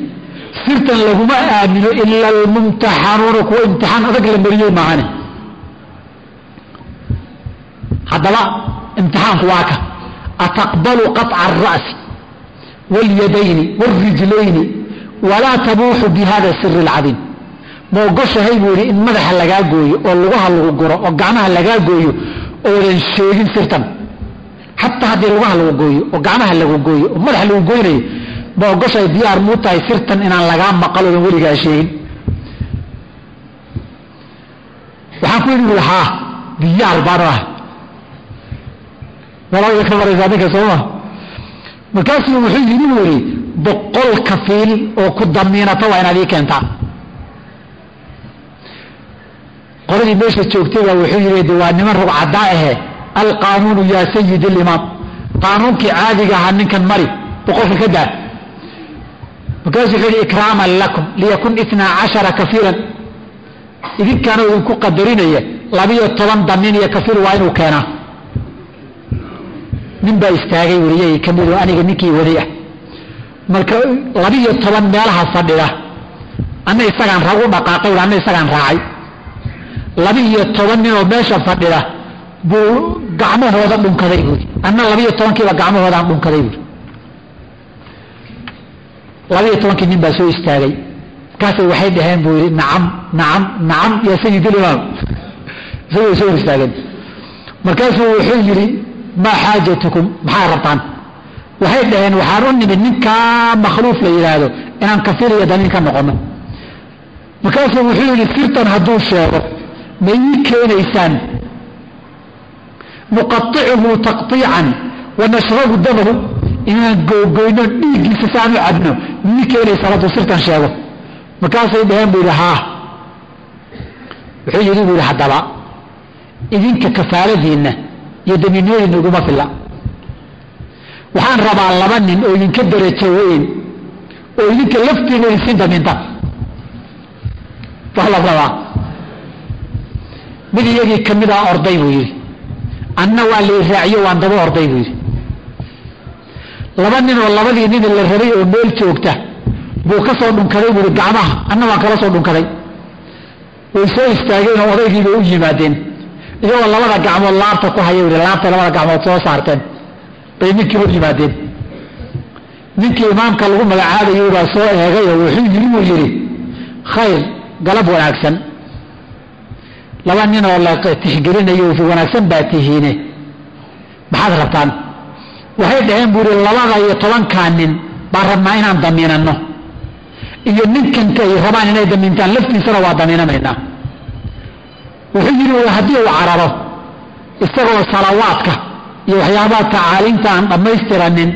Sirtan laguma aamino ila almumtaxanuuna kuwa imtixaan adag la mariyey maahane haddaba imtixaanku waa ka ataqbalu qaطca الra'si wاlyadayni wاlrijlayni walaa tabuuxu bihada siri اlcadiim ma ogoshahay buu yihi in madaxa lagaa gooyo oo lugaha lagu guro oo gacmaha lagaa gooyo oodan sheegin sirtan xataa haddii lugaha lagu gooyo oo gacmaha lagu gooyo oo madaxa lagu goynayo ma ogoshahay diyaar muu tahay sirtan inaan lagaa maqal oodan weligaa sheegin waxaan ku yidhi haa diyaar baanu ah walaa ka maraysaa ninka sooma markaasuu wuxuu yidhi buu yidhi boqol kafiil oo ku damiinata waa inaad ii keentaa qoladii meesha joogtay baa wuxuu yidhi de waa niman rugcadaa ahe alqaanuunu yaa sayid alimaam qaanuunkii caadiga ahaa ninkan mari boqolka ka daa. Markaasuu wuxuu yidhi ikraaman lakum liyakun itnaa cashara kafiiran idinkaana idinku qadarinaya labiyo toban damiin iyo kafiil waa inuu keenaa nin baa istaagay weliyay ka mido aniga ninkii waday ah marka labiyo toban meelaha fadhida anna isagaan ragu dhaqaaqay anna isagaan raacay. Labi-iyo toban ninoo meesha fadhida buu gacmahooda dhunkaday buuri anna labiyo tobankiiba gacmahoodaan dhunkaday buuri labiyo tobankii nin baa soo istaagay. Markaasay waxay dhaheen buu yidhi nacam nacam nacam ya sayidilimaam isagoo soo hor istaageen markaasuu wuxuu yidhi maa xaajatukum? Maxaa rabtaan? Waxay dhaheen waxaan u nimid ninkaa makhluuf la yidhaahdo inaan kafiir iyo damiin ka noqono. Markaasuu wuxuu yidhi sirtan hadduu sheego ma ii keenaysaan? Nuqaicuhu taqطiican wanashrabu damahu inaan googoyno dhiiggiisa saan u cabno ma ii keenaysaan hadduu sirtan sheego? Markaasay dhaheen buu yidhi haa. Wuxuu yidhi buu yidhi haddaba idinka kafaaradiinna iyo damiinooyin iguma filla. Waxaan rabaa laba nin oo idinka darajo weyn oo idinka laftiina idinsiin damiinta wax la rabaa. Mid iyagii ka mid ah orday buu yidhi. Anna waa la iraaciyo waan daba orday buu yidhi. Laba nin oo labadii nin la rabay oo meel joogta buu ka soo dhunkaday buu yidhi gacmaha anna waan kala soo dhunkaday. Way soo istaageen oo odaygiiba u yimaadeen iyagoo labada gacmood laabta ku haya yidhi laabtay labada gacmood soo saarteen. Bay ninkii hor yimaadeen. Ninkii imaamka lagu magacaabayay baa soo eegay oo wuxuu yidhi buu yidhi khayr galab wanaagsan. Laba nin oo la tixgelinayo wanaagsan baa tihiine. Maxaad rabtaan? Waxay dhaheen buu yidhi labada iyo tobankaa nin baan rabnaa inaan damiinanno. Iyo ninkanka ay rabaan inay damiintaan laftiisana waa damiinanaynaa wuxuu yidhi haddii uu cararo isagoo salawaadka iyo waxyaabaha tacaaliimta aan dhammaystiranin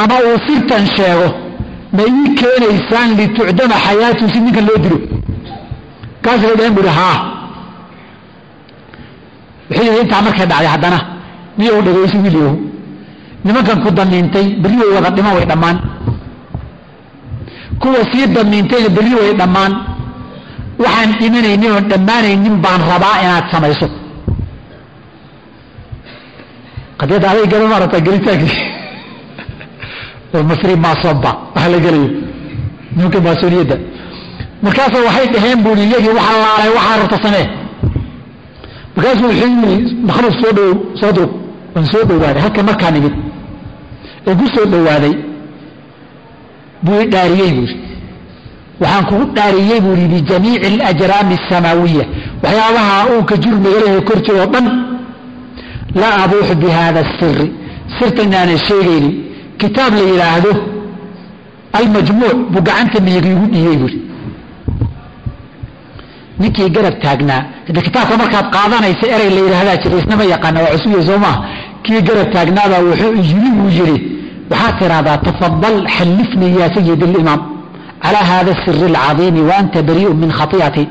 ama uu sirtan sheego ma ii keenaysaan litucdama xayaatu si ninkan loo dilo? Kaasay dhaheen buu ihi haa. Wuxuu yidhi intaa markay dhacday haddana niyo u dhegayso wiilyahu nimankan ku damiintay berri way wada dhiman way dhammaan. Kuwa sii damiintayna berri way dhammaan waxaan dhimanaynin oon dhammaanaynin baan rabaa inaad samayso. Qadiyadda aday gala maarata gelitaankii oo masri maasomba. Waxa la gelayo. Nimanka maasoniyadda. Markaasoo waxay dhaheen buuri iyagii waxa laalay waxaa rabta samee. Markaasuu wuxuu yiri makhluuq soo dhow soo durug waan soo dhowaaday. Halka markaa nimid. Ee ku soo dhowaaday buu i dhaariyey buuri waxaan kugu dhaariyey buuri bijamiici alajraami asamaawiya waxyaabaha uunka jurmiga leh kor jir oo dhan laa abuuxu bi hada siri sirta kitaab la yidhaahdo almajmuuc buu gacanta miyig igu dhiiyey buuri ninkii garab taagnaa hade kitaabka markaad qaadanaysa erey la yidhaahdaa jira isnama yaqaana waa cusubiya soo maha kii garab taagnaabaa wuxuu yiri buu yidhi waxaad tidhahdaa tafadal xallifnii yaa sayid alimaam calaa hada siri alcadiimi wa anta barii'un min khati'ati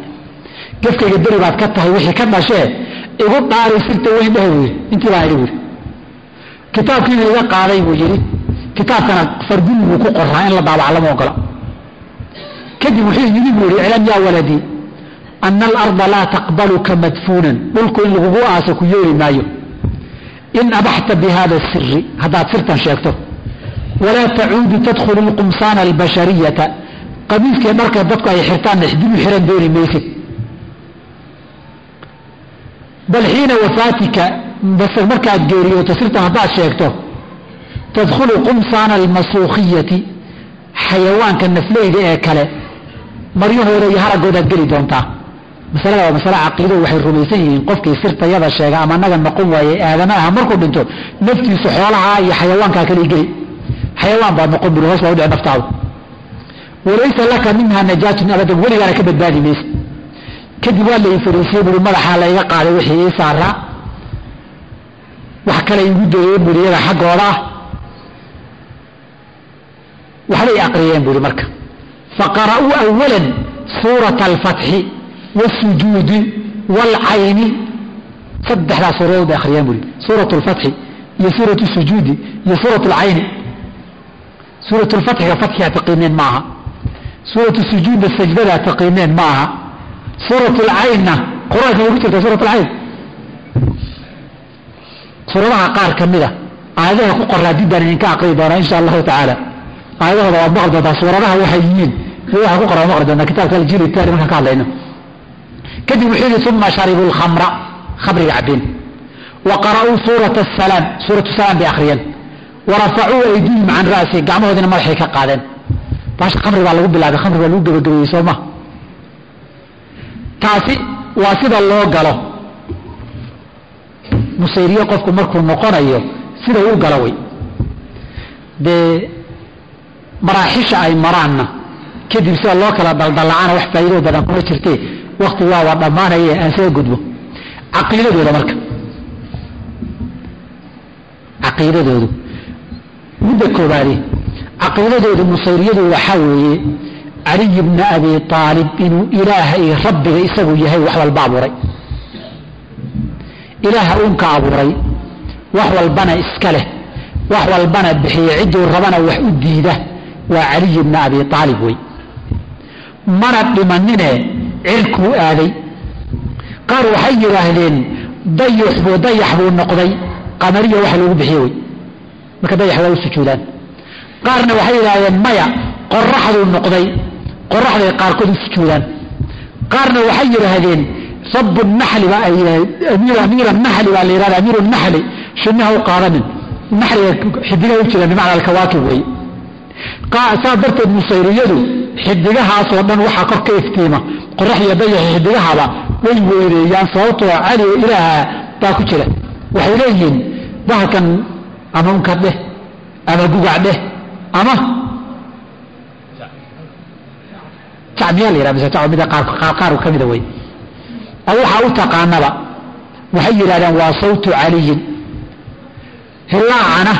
gefkayga beri baad ka tahay wixii ka dhashee igu dhaari sirta weyn dheh buu yidhi intii baa idhi kitaabkiina iga qaaday buu yidhi kitaabkana fargun buu ku qoraa in la daabaca lama ogola kadib wuxuu yidhi buu yidhi iclam yaa waladii ana alarda laa taqbaluka madfuunan dhulku in lagugu aaso ku yeeli maayo in abaxta bi hada siri haddaad sirtan sheegto walaa tacuudu tadkhulu lqumsaana albashariyata qamiiskee dharka dadku ay xirtaan dib u xiran dooni maysid. bal xiina wafaatika markaad geeriyooto sirtan haddaad sheegto tadkhulu qumsaana almasuukhiyati xayawaanka nafleyda ee kale maryahooda iyo haragoodaad geli doontaa. Masalada waa masale caqiido waxay rumaysan yihiin qofkii sirtayada sheega ama naga noqon waaye aadamaha markuu dhinto naftiisu xoolaha iyo xayawaankaa kale geli. Xayawaan baad noqon buri hoos baa udhici naftaadu walaysa laka minha najaatun abadan weligaana ka badbaadi maysa. Kadib waa la ii fariisiyey buri madaxaa layga qaaday wixii ii saaraa wax kale igu dayeen buri iyaga xaggooda. Ah waxbay aqriyeen buri marka. Faqara'uu awala suurata alfatxi wasujuudi waalcayni saddexdaa suuradood bay akhriyeen buri. Suurat lfatxi iyo suurat sujuudi iyo suurat lcayni suurat lfatxiga fatxiga taqiineen ma aha suurat sujuudna sajdadaa taqiineen ma aha suurat lcaynna qur'aanka way ku jirta suurat lcayn suuradaha qaar ka mida aayadaha ku qoraa dibbaan idinka aqri doonaa insha allahu tacaala. Aayadahooda waad maqli doontaa suuradaha waxay yihiin waxa ku qoraa maqli doontaa kitaabka aljil taari markaan ka hadlayno. Kadib wuxuu yihi uma sharibuu lkhamra khamriga cabeen wa qara'uu suurat asalaam suuratu salaam bay akhriyeen. Warafacuu aydihim can ra'si gacmahoodina madaxay ka qaadeen baasha khamri baa lagu bilaabay khamri baa lagu gebagabeeyey soo ma. Taasi waa sida loo galo. Musayriye qofku markuu noqonayo sida u galo way. Dee maraaxisha ay maraanna kadib sida loo kala daldalacaana wax faa'iido badan kuma jirtee wakti waaba dhammaanaye aan soo gudbo. Caqiidadooda marka. Caqiidadoodu. Mudda koobaadi caqiidadoodu musayriyadu waxaa weeye caliy bna abi aalib inuu ilaahay rabbiga isagu yahay wax walba abuuray. Ilaaha uunka abuuray wax walbana iska leh wax walbana bixiye cidduu rabana wax u diida waa caliy bna abi aalib wey mana dhimanine cirkuu aaday. Qaar waxay yidhaahdeen dayax buu noqday qamariya wax lagu bixiye wey marka dayax waa u sujuudaan qaarna waxay yidhaahdeen maya qoraxduu noqday qoraxday qaarkood u qaarna waxay yidhaahdeen rabu naxli baa ay amiira naxli baa la yidhahda amiiru naxli. Shinaha u qaadanin naxliga xidigaha u jira bimacna alkawaakib wey saa darteed musayriyadu xidigahaasoo dhan waxaa kor ka iftiima. Qoraxdiyo dayaxi xidigahaba way weyneeyaan sababtoo cali oo ilaaha baa ku jira. Waxay leeyihiin bahalkan ama unkad dheh ama gugac dheh ama jacmiyaa la yidhaha mise qaar ka mida wey waxaa u taqaanaba waxay yidhahdeen waa sawtu caliyin hilaacana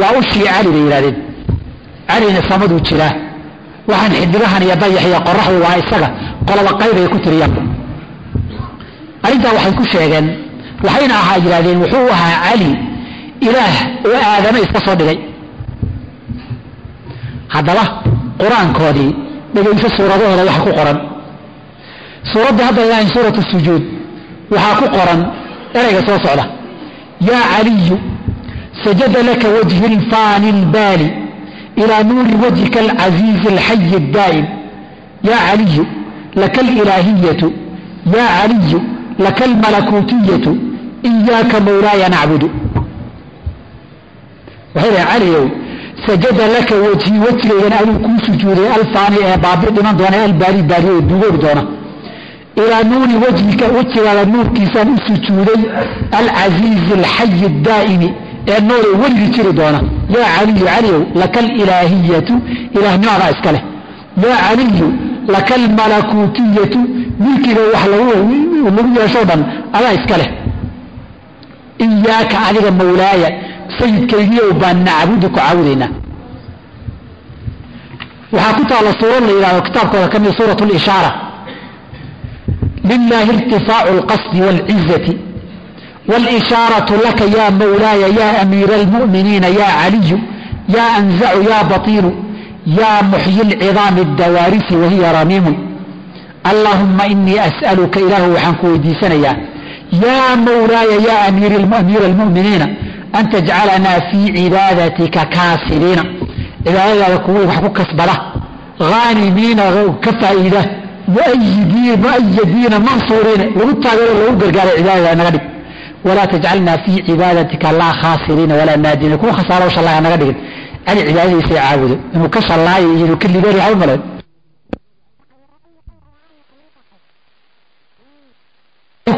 waa ushii cali bay yidhahdeen calina samaduu jiraa waxaan xidigahan iyo dayax iyo qoraxdu waa isaga. Qoloba qaybay ku tiriyaan arrintaa waxay ku sheegeen waxayna ahaa yidhahdeen wuxuu ahaa cali ilaah oo aadama iska soo dhigay haddaba qur'aankoodii dhegayso suuradahooda waxa ku qoran. Suuradda hadda ilaahin suuratu sujuud waxaa ku qoran erayga soo socda. Yaa caliyu sajada laka wajhi lfaani lbaali ilaa nuuri wajhika alcasiizi alxayi daa'im. Yaa caliyu laka alilaahiyatu yaa caliyu laka almalakutiyatu iyaaka mawlaaya nacbudu. Waxay dhahen caliyow sajada laka wajhi wejigaygan aduu kuu sujuuday alfaani ee baabi dhiman doona albaali baaliyo ee duugoobi doona. Ilaa nuuri wajhika wejigaada nuurkiisaan u sujuuday alcasiizi alxayi daa'imi ee noole weligii jiri doona. Yaa caliyu caliyow laka alilaahiyatu ilaahnimadaa iska leh. Yaa caliyu laka almalakutiyatu milkiga wax lagu yeeshoo dhan adaa iska leh. Iyaaka adiga mawlaaya sayidkaygiiow baan nacbudu ku caabudaynaa waxaa ku taalla suurad la yidhahdo kitaabkooda ka mid suurat lishaara lilaahi irtifaacu alqasdi waalcizati wاlishaaraةu laka ya mawlaaya ya amiira اlmuؤminiina ya caliyu ya anzacu ya batiinu ya muxyi اlcidaami اdawaarisi wahiya ramiimun allahuma inii as'aluka ilaahu waxaan ku weydiisanayaa yaa mawlaaya ya amiira اlmuؤminiina an tajcalanaa fii cibaadatika kaasiriina cibaadadaada kuwii wax ku kasbada haanimiina ka faa'iida muayadiina mansuuriina lagu taageero lagu gargaara cibaadada naga dhig walaa tajcalnaa fii cibaadatika laa khaasiriina walaa naadimiina kuwa khasaaro shallaaya naga dhigin cali cibaadadiisa caabudo inuu ka shallaayo iyo inuu ka libeer waxba malayn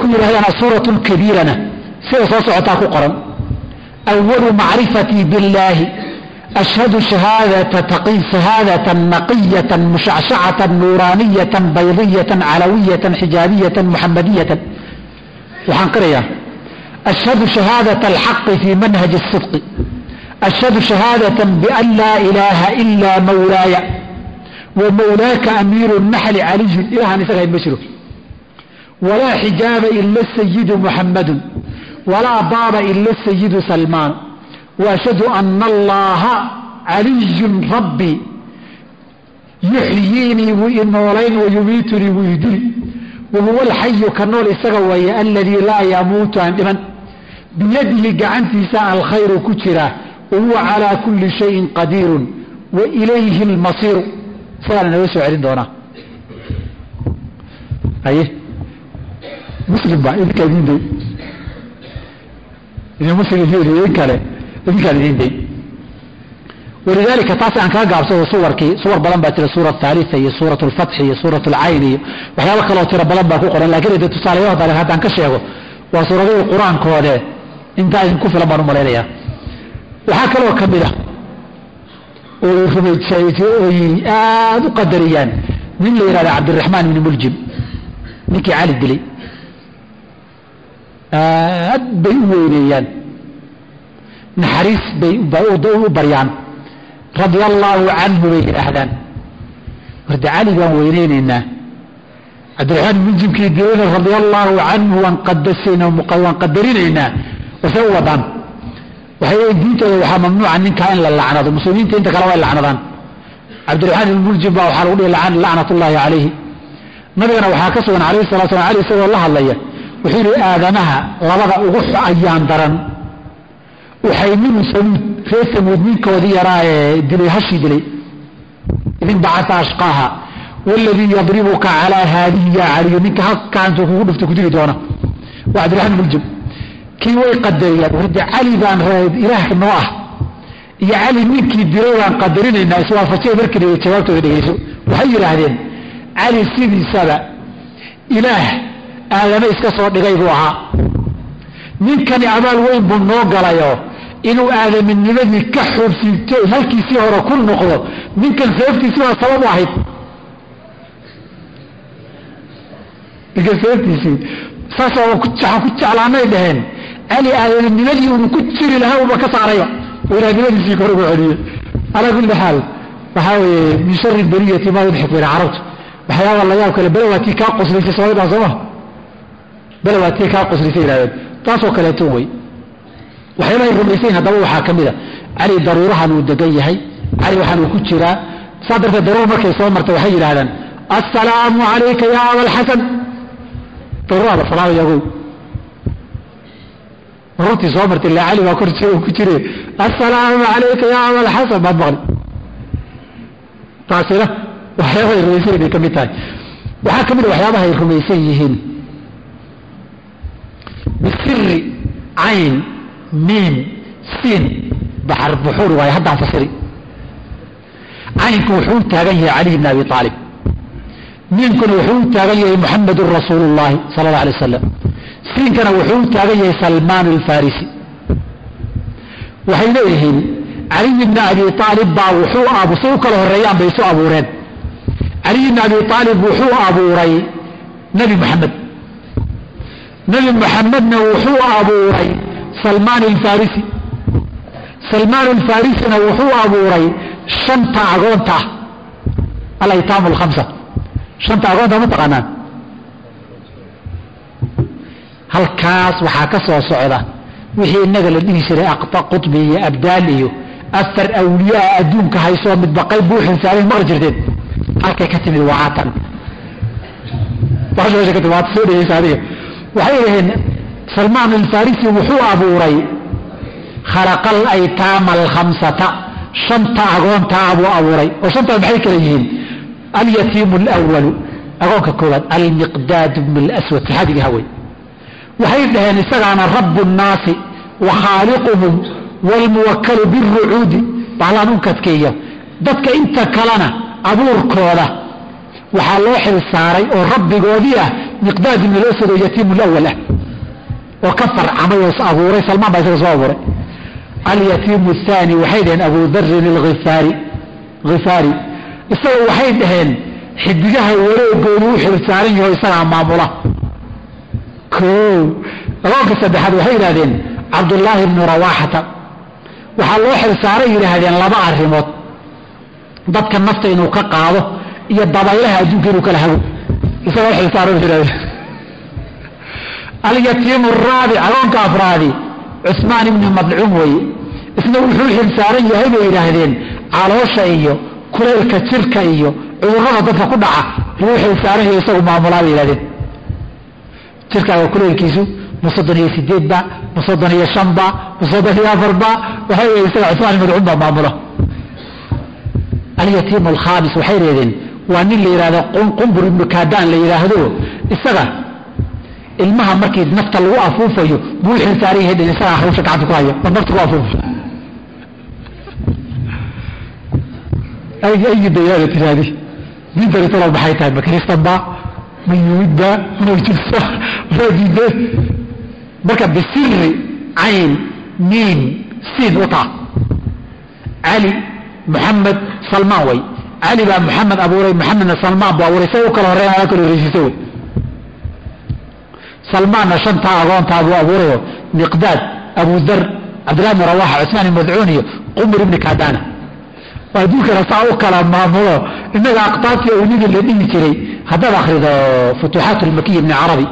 ku yidhahdaan asuuratu lkabiirana sida soo socotaa ku qoran awalu macrifatii billaahi ashhadu shahaadatan naqiyatan mushacshacatan nuuraaniyatan baydiyatan calawiyatan xijaabiyatan muxamadiyatan waxaan qirayaa ashhadu shahaadaة alxaqi fii manhaji الsidqi ashhadu shahaadaة bian laa ilaaha ilaa mawlaaya wa mawlaaka amiiru naxli caliyun ilahan isaga ma jiro walaa xijaaba ila sayidu muxamadu walaa baaba ila sayidu salmaan. Waashhadu ana allaha caliyun rabbi. Yuxyiinii wuu inoolayn wayumiitunii wuu idili wahuwa alxayu ka nool isaga waye aladii laa yamuutu aan dhiman. Biyadihi gacantiisa alkhayru ku jira. Wahuwa calaa kulli shayin qadiirun. Wa ilayhi lmasiiru isagaana naga soo celin doonaa. Muslim ba idinkaa idin day idin muslim idin kale idinkaan idin day taas aan kaga gaabsado suwarkii suwar badan baa jira suura haalia iyo suurat lfatxi iyo suurat lcayn iyo waxyaaba kaloo tiro badan baa ku qoran. Lakin de tusaalayaha dale haddaan ka sheego waa suuradihii qur'aankoode intaa idinku filan baan u waxaa kaloo ka mid ah oo rumayooy aada u qadariyaan. Nin la yihahda cabdiraxmaan ibni muljim ninkii cali dilay aad bay u weyneeyaan. Naxariis bay u baryaan. Radia allaahu canhu bay yidhaahdaan. Warde cali baan weyneynaynaa cabdiraxmaan muljimkii dilayna radia allaahu canhu waan qadasayna waan qadarinaynaa wase u wadaan. Waxay diintooda waxaa mamnuuca ninkaa in la lacnado muslimiinta inta kale way lacnadaan. Cabdiraxmaan ilmuljim baa waxaa lagu dhihi lacnat ullaahi calayhi. Nabigana waxaa ka sugan alayhi salaa slam cali isagoo la hadlaya wuxuu yihi aadamaha labada ugu ayaan daran. Uxayminu samuud reer samuud ninkoodii yaraa ee dilay hashii dilay. Idin bacata ashqaaha. Waladii yadribuka calaa haadihi yaa caliyu ninka halkaantu kugu dhufta ku dili doona waa cabdiraxmaan muljim kii way qadariyaan warde cali baan ilaah noo ah. Iyo cali ninkii dilay baan qadarinaynaa iswaafajay markii jawaabtooda dhegeyso waxay yidhaahdeen cali sidiisaba ilaah aadame iska soo dhigay buu ahaa. Ninkani abaal weyn buu noo galayo. Inuu aadaminnimadii ka xursiito halkiisii hore ku noqdo ninkan sababtiisii baa sabab u ahayd. Ninkan sababtiisii saasoo waxaan ku jeclaanay dhaheen. Cali aadaminnimadii unu ku jiri lahaa uba ka saaraya oo ilahnimadiisii kor ugu celiyey. Calaa kulli xaal waxaa weeye min shari bariyati maa yudxiku ila carabtu waxyaaba la yaab kale bele waa tii kaa qoslaysay soomaalida sooma bele waa tii kaa qoslaysay yidhahdeen. Taasoo kaleeto wey waxyaabahay rumaysayin haddaba waxaa ka mida cali daruurahan uu degan yahay cali waxaan uu ku jiraa. Saa darteed daruur markay soo marta waxay yidhahdaan assalaamu calayka ya abalxasan daruuraada salaamayagow daruurtii soo martay ila cali baa kor ku jire assalaamu calayka ya abalxasan baad maqli. Taasina waxyaabahay rumaysan bay ka mid tahay. Waxaa ka mid a waxyaabaha ay rumaysan yihiin bisiri cayn miim siin baxar buxuur waaye haddaan fasiri caynku wuxuu u taagan yahay caliy bn abi aalib miimkuna wuxuu u taagan yahay muxamedun rasuulu llahi sala alla alay wasalam siinkana wuxuu u taagan yahay salmaan alfarisi waxay leeyihiin caliy bni abi aalib baa wuxuu abu say u kala horeeyaan bay isu abuureen. Caliy bni abi aalib wuxuu abuuray nebi moxamed nebi moxamedna wuxuu abuuray salmaan alfarisi. Salmaan alfarisina wuxuu abuuray shanta agoonta. Ah alaytaamu alkhamsa shanta agoonta ma taqaanaan? Halkaas waxaa ka soo socda wixii inaga la dhihi jiray aqta qutbi iyo abdaal iyo afar awliyaa adduunka haysoo midba qayb buu xilsaaray maqli jirteen halkay ka timid waatan. Soo dhegeysa adiga waxay dhaheen salmaan alfarisi wuxuu abuuray khalaqa alaytaama alkhamsata shanta agoontaa buu abuuray. Oo shantaa maxay kala yihiin? Alyatiimu alwalu agoonka koowaad almiqdaad bnu lswad saxaabiga hawey waxay dhaheen isagaana rabu nnaasi wa khaaliquhum waalmuwakalu birucuudi bahlaan unkadkeeya dadka inta kalena abuurkooda waxaa loo xil saaray oo rabbigoodii ah miqdaad ibn lswad oo yatiimu lwal ah oo ka farcamay oo is abuuray salmaan baa isaga soo abuuray. Alyatiimu aani waxay dhaheen abu darin ifaari khifaari isaga waxay dhaheen xidigaha wareegoodu u xilsaaran yaho isagaa maamula. O agoonka saddexaad waxay yidhahdeen cabdullaahi bnu rawaaxata waxaa loo xilsaaray yidhaahdeen laba arrimood. Dadka nafta inuu ka qaado iyo dabaylaha adduunka inuu kala hago isagoo xilsaaro yidhahdeen alyatiimu araabic agoonka afraadi cusmaan ibni madcuum weye isna wuxuu xilsaaran yahay bay yidhaahdeen caloosha iyo kuleylka jirka iyo cudurrada dadka ku dhaca. Inuu xilsaaran yahay isagu maamulaa bay yidhahdeen jirkaaga kuleylkiisu ma soddon iyo sideed ba ma soddon iyo shan ba ma soddon iyo afar ba. Waxay isaga cusmaan ibni madcuum baa maamula. Alyatiimu alkhaamis waxay yidhahdeen waa nin la yidhahdo qumbur ibnu kaadaan la yidhaahdo isaga ilmaha markii nafta lagu afuufayo buu xilsaaran yahay isagaa hawsha gacanta ku haya oo nafta ku afuufa ayi dayaada tiraadi. Diintani talow maxay tahay ma kristan ba ma yuhuud ba ma jirsa ma diide marka bisiri cayn miin siin utaa cali moxamed salmaan way cali baa moxamed abuuray moxamedna salmaan buu abuuray say u kala horeyn ala horeysiisa wey salmaanna shantaa agoontaa buu abuurayo miqdaad abu dar cabdillahi bn rawaxa cusmaan ibn madcuun iyo qumur ibni kaadana waa adduunkana saa u kala maamulo innaga aqtaabtii awnidii la dhihi jiray haddaad akrido futuuxaat lmakiy ibni carabi.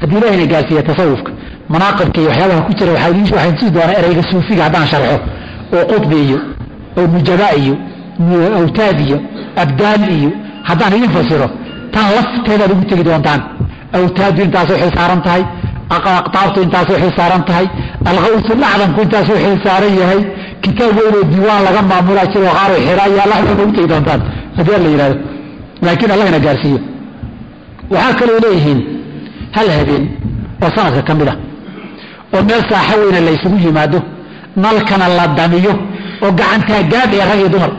Haddii ilahina gaarsiiya tasawufka manaaqibka iyo waxyaabaha ku jira waxaan tusi doonaa ereyga suufiga haddaan sharxo oo qudbi iyo oo nujaba iyo awtaad iyo abdaal iyo haddaan idin fasiro tan lafteedaad ugu tegi doontaan. Awtaadu intaasoo xilsaaran tahay aqtaabtu intaasoo xilsaaran tahay alkawsu lacdamku intaasoo xilsaaran yahay kitaab weynoo diiwaan laga maamulaa jiro qaaro xiraaya laxdaba ugu tegi doontaan. Haddii la yidhahdo laakiin allahna gaarsiiyo. Waxaa kaloo leeyihiin hal habeen oo sanadka ka mid ah oo meel saaxo weyna la yimaado nalkana la damiyo oo gacantaa gaadhaya rag iyo dumar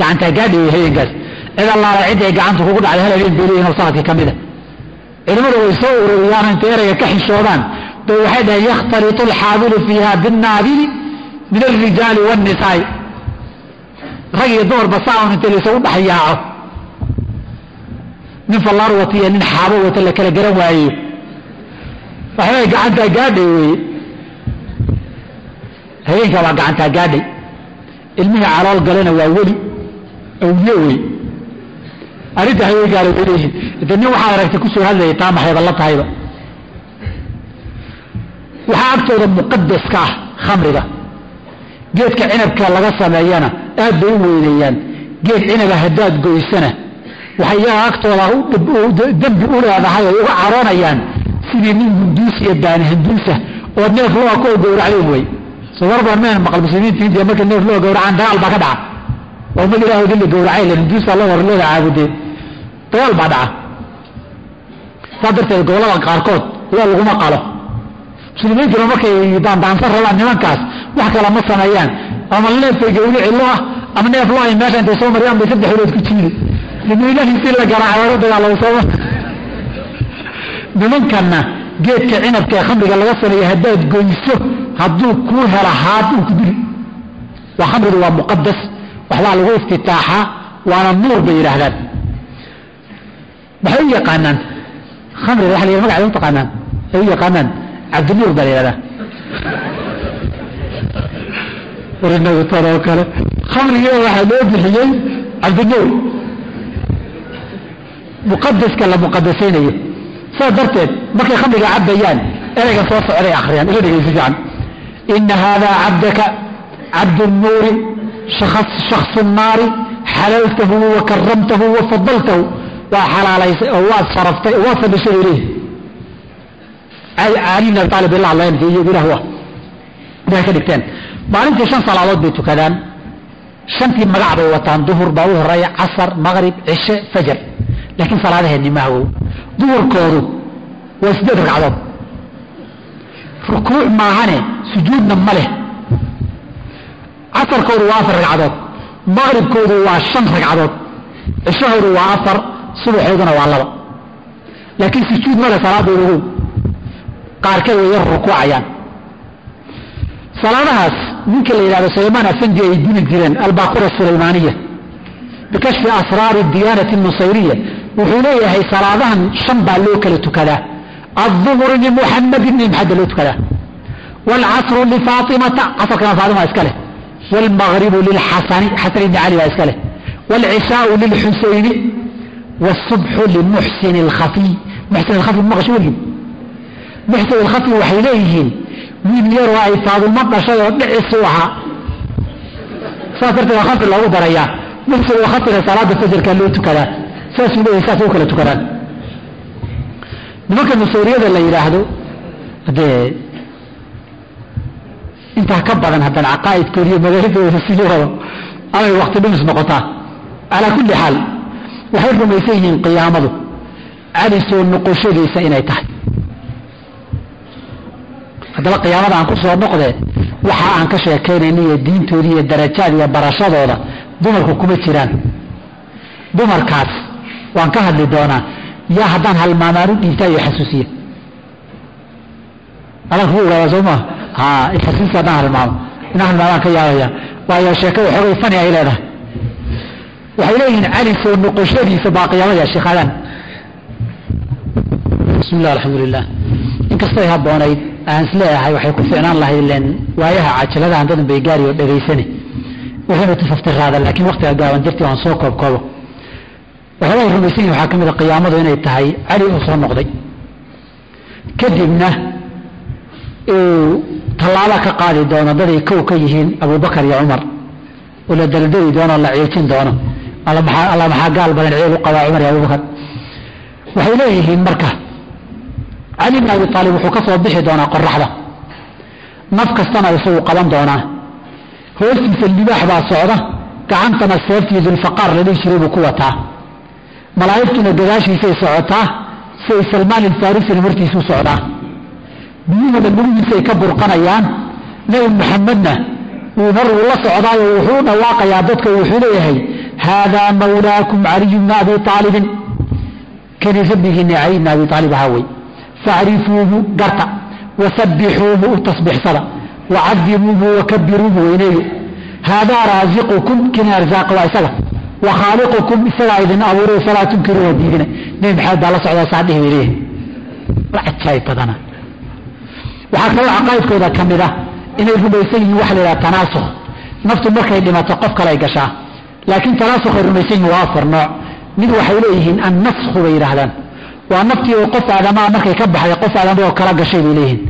gacantaa gaadhay wey habeenkaas cid allaala cid ay gacanta kugu dhacday hal habeen bay leeyihiin oo sannadkii ka mid a culimmadu way soo ururiyaan intay erayga ka xishoodaan. Bay waxay dhaheen yakhtalitu alxaabilu fiiha binnaabili min alrijaali waannisaai rag iyo dumarba saaun inta laysugu dhex yaaco. Nin fallaar wata iyo nin xaabo wata la kala garan waaye. Waxbay gacantaa gaadhay weeye. Habeenka waa gacantaa gaadhay ilmihii calool galena waa weli awliye wey arrinta habeenkaana way leeyihiin de nin waxaad aragtay ku soo hadlayay taa maxayba la tahayba? Waxaa agtooda muqadaska ah khamriga. Geedka cinabka laga sameeyana aad bay u weyneeyaan geed cinaba haddaad goysana waxay iyaga agtooda dembi u leedahay ay uga caroonayaan sidii nin hunduus iyo daani hunduusa oo neef loo ku gowracday wey somarban meen maqal muslimiinta hindiya marka neef loo gowracaan dagaal baa ka dhaca oo mag ilaahooda la gowracay la hunduusa la war looda caabudeen dagaal baa dhaca. Saa darteed gobollada qaarkood waa laguma qalo muslimiintuna markay daandaansan rabaan nimankaas wax kale ma sameeyaan. Ama neefay gawrici lo ah ama neef lo ay meesha intay soo mariyaan bay saddex ulood ku jiidi niminahiisi la garaaca dagaalamo sooma nimankanna geedka cinabka ee khamriga laga sameeya haddaad goyso hadduu kuu hela haad uu ku dili waa khamrigu waa muqadas waxbaa lagu iftitaaxaa waana nuur bay yidhaahdaan. Maxay u yaqaanaan khamriga waa la yh magaceeda u taqaanaan ay u yaqaanaan cabdinuur baa la yihahdaa warinagu tan oo kale khamriga waxaa loo bixiyey cabdinuur muqadaska la muqadasaynayo saas darteed markay khamriga cabayaan ereyga soo socday akhriyaan ila dhegeysi fiican. Ina haadaa cabdaka cabdu shaksu naari xalaltahu wa karamtahu wa fadaltahu waa xalaalaysay oo waad sharaftay oo waad fadhishay ilayh ali bn abi aalib ila hadlayn ilah wa. Ilahay ka dhigteen. Maalintii shan salaadood bay tukadaan. Shantii magac bay wataan duhur baa u horreeya casar maqrib cishe fajar. Laakiin salaadaheedni ma hawow duhurkoodu waa sideed ragcadood. Rukuuc maahane sujuudna ma leh casarkoodu waa afar ragcadood maqribkoodu waa shan ragcadood cishahoodu waa afar subaxooduna waa laba laakiin sujuud ma leh salaadooda ogow qaarkeed way yar rukuucayaan salaadahaas ninka la yidhahdo sulaymaan afandi ay dili jireen albaqura sulaymaaniya bikashfi asraari diyaanati nusayriya wuxuu leeyahay salaadahan shan baa loo kala tukadaa aلظuhru limuxamadin nin maxadda loo tukadaa wاlcasru lifaatimata casrkana faatima iska leh wاlmagribu lilxasani xasan ibni cali baa iska leh wاlcishaau lilxusayni wالsubxu limuxsin اlkhafiy muxsin اlkhafiy maqash weligin muxsin اlkhafiy waxay leeyihiin wiil yaroo ay faaduma dhashay oo dhicisu ahaa saas darteed waa khafi loogu darayaa muxsin اlkhafina salaada fajarkaa loo tukadaa saasuu leeyahay saas u kala tukadaan nimanka nusayriyada la yidhaahdo dee intaa ka badan haddana caqaa'idkooda iyo madaahibtooda si loo rabo amay wakti dhimis noqotaa. Calaa kulli xaal waxay rumaysan yihiin qiyaamadu. Cali soo noqoshadiisa inay tahay. Haddaba qiyaamada aan ku soo noqdee waxa aan ka sheekaynayna iyo diintooda iyo darajaad iyo barashadooda dumarku kuma jiraan. Dumarkaas waan ka hadli doonaa yaa haddaan halmaamaan u dhiibtaa iyo xasuusiya. Adan kugu ogaada soo maa ha xasuusi haddaan halmaamo. Inaan halmaamaan ka yaabaya. Waayo sheeko waxoogay fani ay leedahay. Waxay leeyihiin cali soo noqoshadiisa baa qiyaamada sheekhaadaan bismi illah alxamdu lilah inkastay habboonayd aan is leeyahay waxay ku ficnaan lahayd len waayaha cajaladahan dadan bay gaari oo dhegaysane. Waxayna tafaftiraada laakiin waktiga gaaban jirtii aan soo koobkoobo. Waxyaabay rumaysan yihiin waxaa ka mid a qiyaamadu inay tahay cali uu soo noqday. Kadibna uu tallaabo ka qaadi doono daday kow ka yihiin abubakar iyo cumar. Oo la daldali doono la ciijin doono. Alla maxaa gaal badan ciil u qabaa cumar iyo abubakar waxay leeyihiin marka cali bn abi aalib wuxuu ka soo bixi doonaa qoraxda naf kastana isagu qaban doonaa. Hoostiisa libaax baa socda gacantana seeftii dulfaqaar la dhihi jiray buu ku wataa. Malaa'igtuna gadaashiisay socotaa siay salmaan ilfarisina hortiisuu socdaa biyuhuna lugihiisay ka burqanayaan. Nebi maxamedna wuu mar uu la socdaayo wuxuu dhawaaqayaa dadka wuxuu leeyahay haadaa mawlaakum caliyu bna abi aalibin kani rabbigiina cali bna abi aalib ahaa wey. Facrifuuhu garta wasabbixuuhu u tasbixsada wacadimuuhu wakabiruuhu weyneeyo haadaa raasiqukum kini arsaaqa waa isaga. Wa khaaliqukum isagaa idin abuuray falaa tunkiruuna diidina. Nebi maxamed baa la socdaa saa bay leeyihiin la cajaayib badana waxaa kaloo caqaa'idkooda ka mid ah inay rumaysan yihiin waxa la yidhaha tanaasukh naftu markay dhimato qof kale ay gashaa. Laakiin tanaasukhay rumaysan yihiin waa afar nooc. Mid waxay leeyihiin annasku bay yidhaahdaan. Waa naftii oo qof aadamaa markay ka baxday qof aadama oo kala gashay bay leeyihiin.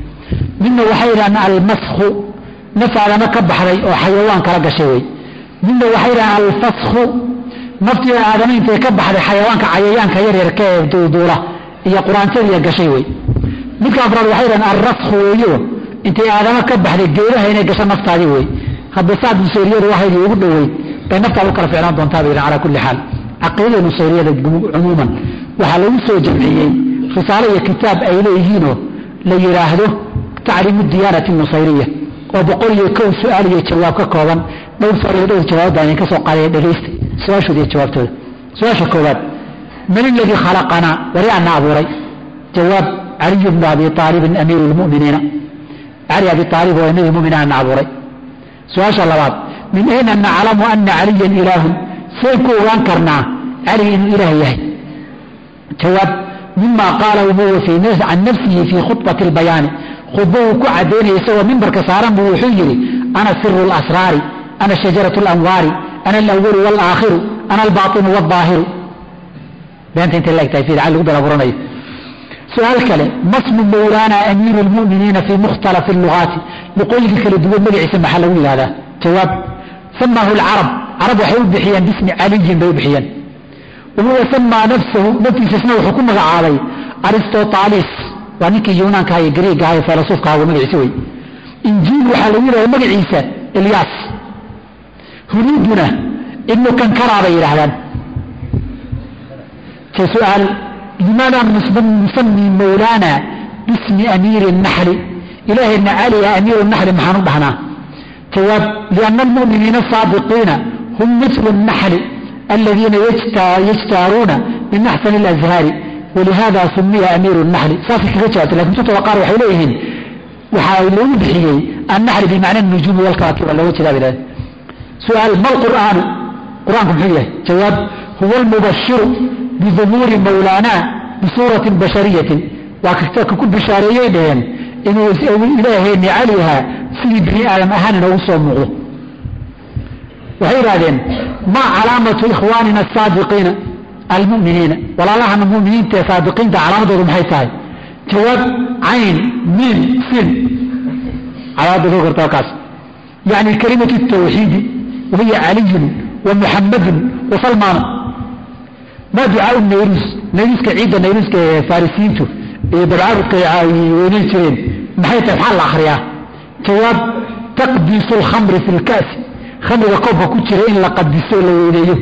Midna waxay yidhahdaan almasku naf aadama ka baxday oo xayawaan kala gashay wey. Midna waxay yidhahdaan alfasku naftii aadama intay ka baxday xayawaanka cayayaanka yaryarka ee duuduula iyo quraantadiiya gashay wey midka afraad waxay yidhahdaan alrasku weeyo. Intay aadama ka baxday geedaha inay gasho naftaadii wey hadda saad nusayriyadu waxaydii ugu dhoweyd bay naftaadu kala ficnaan doontaa bay calaa kulli xaal. Caqiidada nusayriyada cumuuman. Waxaa lagu soo jamciyey risaalo iyo kitaab ay leeyihiinoo la yidhaahdo tacriimu diyaanati nusayriya oo boqol iyo kow su'aal iyo jawaab ka kooban. Dhowr suaal iyo dhowr jawaab baan idinka soo qaadaya dhegaysta su'aashooda iyo jawaabtooda. Su'aasha koowaad man iladii khalaqanaa wari ana abuuray. Jawaab caliyu bnu abi aalibin amiiru lmuminiina cali abi aalib oo amiir muminiin ana abuuray. Su'aasha labaad min ayna naclamu ana caliyan ilaahun? Sayn ku ogaan karnaa cali inuu ilaah yahay. Jawaab mima qaalahu huwa can nafsihi fii khubati lbayaani khudba uu ku cadaynaya isagoo mimbarka saaran buu wuxuu yidhi ana siru lasraari ana shajaratu lanwaari ana alawalu walaakhiru ana albainu waalaahiru beenta intay laegtahay fi cali lagu balaburanayo su'aal kale masmu mawlaana amiiru lmuminiina fii mukhtalafi lugaati luqooyinka kala duwan magaciisa maxaa lagu yidhahdaa jawaab samaahu lcarab carab waxay u bixiyeen bismi caliyin bay u bixiyeen wahuwa samaa nafsahu naftiisasna wuxuu ku magacaabay aristotalis waa ninkii yunaankaha iyo griigaha iyo filasuufkaha waa magaciisa wey injiil waxaa lagu yidhahda magaciisa ilyaas hunuuduna ibnu kankara bay yidhaahdaan su'aal limaada nusami mawlaana bismi amiiri naxli ilaahayna caliga amiiru naxli maxaan u dhahnaa jawaab liana almuminiina asaadiqiina hum mitlu naxli aladiina yajtaaruuna min axsani alazhaari walihada sumiya amiiru naxli saasay kaga jawaabtay laakiin kutubtada qaar waxay leeyihiin waxaa loogu bixiyey annaxli bimacna nujuumi walkawaakib waa looga jeeda bay su'aal ma biduhuuri mawlaanaa bisuuratin bashariyatin waa ka ku bishaareeyey dhaheen inuu ilaahayni calihaa sidii bini aadam ahaan inoogu soo muuqdo waxay idhahdeen maa calaamatu ikhwaanina asaadiqiina almuminiina walaalahana muminiinta ee saadiqiinta calaamadoodu maxay tahay jawaab cayn miin sin calaamadda soo karta kaas yani kalimatu tawxiidi wahiya caliyun wa muxamadun wa salmaanu ma ducaau nayruus nayruuska ciidda nayruuska ee farisiintu iyo dabcaadka weynan jireen maxay tahay? Maxaa la akhriyaa? Jawaab taqdiisu lkhamri fi lka'si khamriga koobka ku jira in la qadiso la weyneeyo.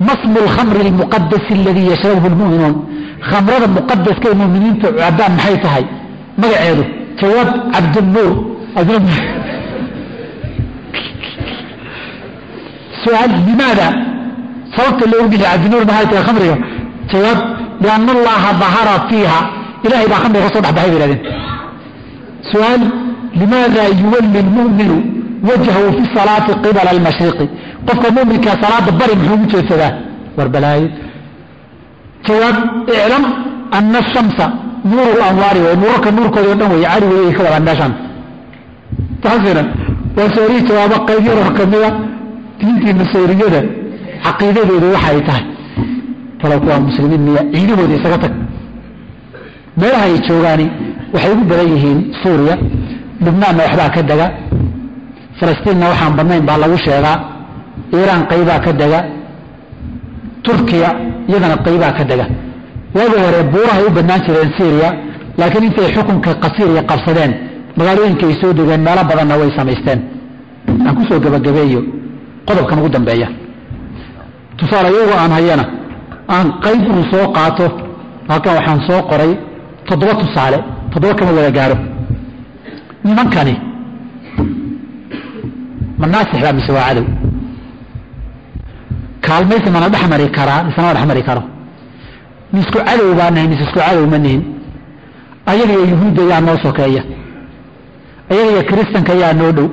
Masmu lkhamri lmuqadasi aladii yashrabuhu lmuminuun khamrada muqadaska ee muminiinta cabaan maxay tahay? Magaceedu. Jawaab cabdnuur su'aal limaada sababta loogu bixi cabdinuur maxay tahay khamriga? Jawaab liana allaha dahara fiiha. Ilahay baa khamriga ka soo dhexbaxay bay ihahdeen su'aal limaada yuwalli lmuminu wajhahu fi salaati qibala almashriqi qofka muminkaa salaada bari muxuu ugu jeedsadaa war balaayo. Jawaab iclam ana ashamsa nuuru lanwaari way nuurarka nuurkooda o dhan wey cali wey ka wadaan meeshaan. Taasinan waa sooriyi jawaabo qayb yaroo kamida diintii nusayriyada caqiidadoodu waxay tahay. Talow kuwaa muslimiin miya ciidahooda isaga tag. Meelaha ay joogaani waxay ugu badan yihiin suuriya lubnaanna waxbaa ka dega falastiinna waxaan badnayn baa lagu sheegaa iiraan qaybaa ka dega turkiya iyadana qaybaa ka dega waagi hore buurahay u badnaan jireen syriya laakiin intay xukunka qasiiriya qabsadeen magaalooyinka ay soo degeen meelo badanna way samaysteen. Aan ku soo gebagabeeyo qodobkan ugu dambeeya tusaale iyagoo aan hayana aan qayb uu soo qaato halkan waxaan soo qoray toddoba tusaale toddoba kama wada gaaro. Nimankani? Ma naasix baa mise waa cadow? Kaalmaysi mana dhex mari karaa mise dhex mari karo. Misku cadow baa nahay mise isku cadow ma nihin. Ayaga iyo yuhuudda yaa noo sokeeya. Ayaga iyo kiristanka yaa noo dhow.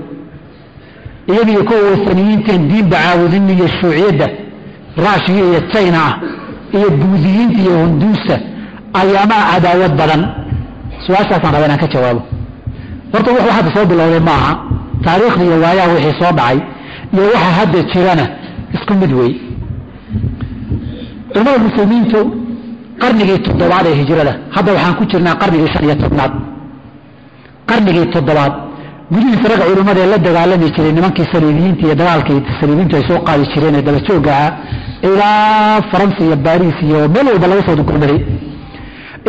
Iyaga iyo kuwa wasaniyiinteen diinba caabudin shuuciyadda raashiga iyo china ah iyo buudiyiinta iyo hunduusta ayaamaa cadaawad badan. Su'aashaasaan raba inaan ka jawaabo. Horta wuxuu hadda soo bilowday ma aha taariikhda iyo waayaha wixii soo dhacay iyo waxa hadda jirana isku mid wey culamada muslimiintu qarnigii toddobaad ee hijrada hadda waxaan ku jirnaa qarnigii shan iyo tobnaad. Qarnigii toddobaad gudihiisa rag culimmada ee la dagaalami jiray nimankii saliibiyiinta iyo dagaalkii saliibiyiintu ay soo qaadi jireen ee dabajooga ah ilaa faransa iyo baariis iyo meel walba laga soo gurmaday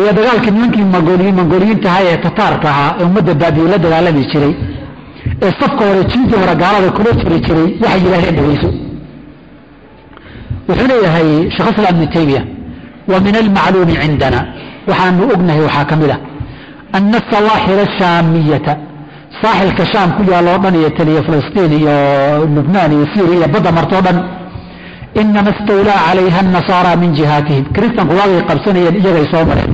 iyo dagaalkii nimankii mangoliyin mangoliyiinta ahaa ee tataarka ahaa ee ummadda baadiye la dagaalami jiray. Ee safka hore jiintii hore gaalada kula jiri jiray waxay yidhahdeen dhegeyso wuxuu leeyahay sheekh islam ibnu taymiya wa min almacluumi cindana. Waxaanu ognahay waxaa ka mid ah ana sawaaxila shaamiyata saaxilka shaam ku yaalloo dhan iyo taliya filistiin iyo lubnaan iyo syria iyo badda martoo dhan inama istawlaa calayha anasaara min jihaatihim kiristanku waagay qabsanayeen iyagay soo mareen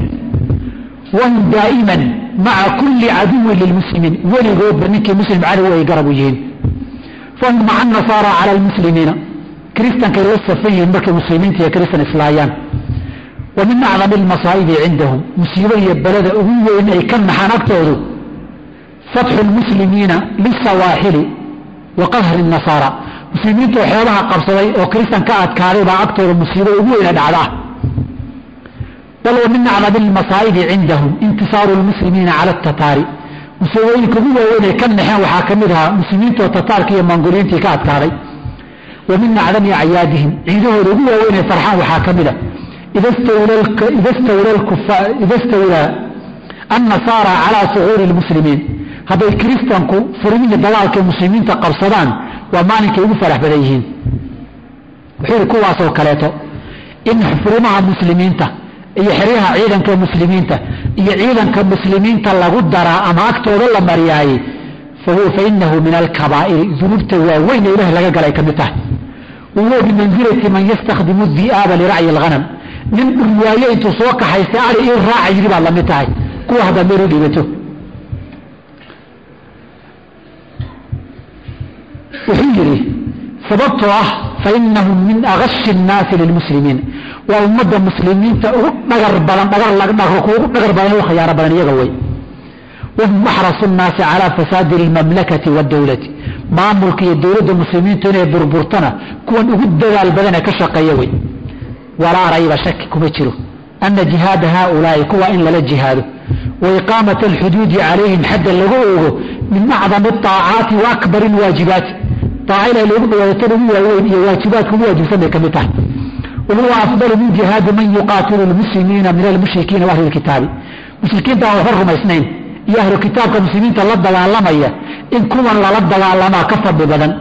wahum daa'iman maca kulli caduwin lilmuslimiin weligoodba ninkii muslim cadow ay garab u yihiin fahum maca anasaara cala almuslimiina kiristankay la safan yihiin markay muslimiinta iyo kiristan islaayaan wa min acdami almasaa'ibi cindahum musiibo iyo belada ugu weyn ay ka naxaan agtoodu fatxu lmuslimiina lisawaaxili wa qahri nasaara muslimiinta waxyaabaha qabsaday oo kiristan ka adkaaday baa agtooda musiibo ugu weyna dhacda ah bal wa min acdami almasaa'ibi cindahum intisaaru lmuslimiina cala atataari musiibooyinka ugu waaweyn ay ka naxeen waxaa ka mid ahaa muslimiintaoo tataarka iyo mangoliyiintii ka adkaaday. Wa min acdami acyaadihim ciidahooda ugu waaweyn ay farxaan waxaa ka mid a. Ida stawlaa annasaara calaa sucuuri lmuslimiin hadday kiristanku furimihii dagaalkay muslimiinta qabsadaan waa maalinkay ugu farax badan yihiin. Wuxuu yihi kuwaasoo kaleeto in furimaha muslimiinta iyo xeryaha ciidanka muslimiinta iyo ciidanka muslimiinta lagu daraa ama agtooda la mariyaayey fainahu min alkabaa'iri dunuubta waaweyn ee ilaah laga galay ka mid tahay wahuwa bimansilati man yastakhdimu di'aaba liracyi alghanam. Nin dhurwaayo intuu soo kaxaysta ari ii raaca yidhi baad la mid tahay. Kuwa haddaad meel u wuxuu yidhi sababtoo ah fainahum min agashi الnaasi lilmuslimiin waa ummadda muslimiinta ugu dhagar badan ugu dhagar badan ugu khayaano badan iyaga wey wahum axrasu الnaasi calى fasaadi اlmamlakati wاdowlati maamulka iyo dowladda muslimiintu inay burburtana kuwan ugu dadaal badan ee ka shaqeeya wey walaa rayba shaki kuma jiro ana jihaada haaulaa'i kuwa in lala jihaado wa iqaamata alxuduudi calayhim xadda lagu oogo min acdami الطaacaati wa akbar اlwaajibaati aaca ilahay loogu dhawaado tan ugu waaweyn iyo waajibaadka ugu waajibsan bay ka mid tahay. Wahuwa afdalu min jihaadi man yuqaatilu lmuslimiina min almushrikiina wa ahli lkitaabi mushrikiinta aan waxba rumaysnayn iyo ahlu kitaabka muslimiinta la dagaalamaya in kuwan lala dagaalamaa ka fadli badan.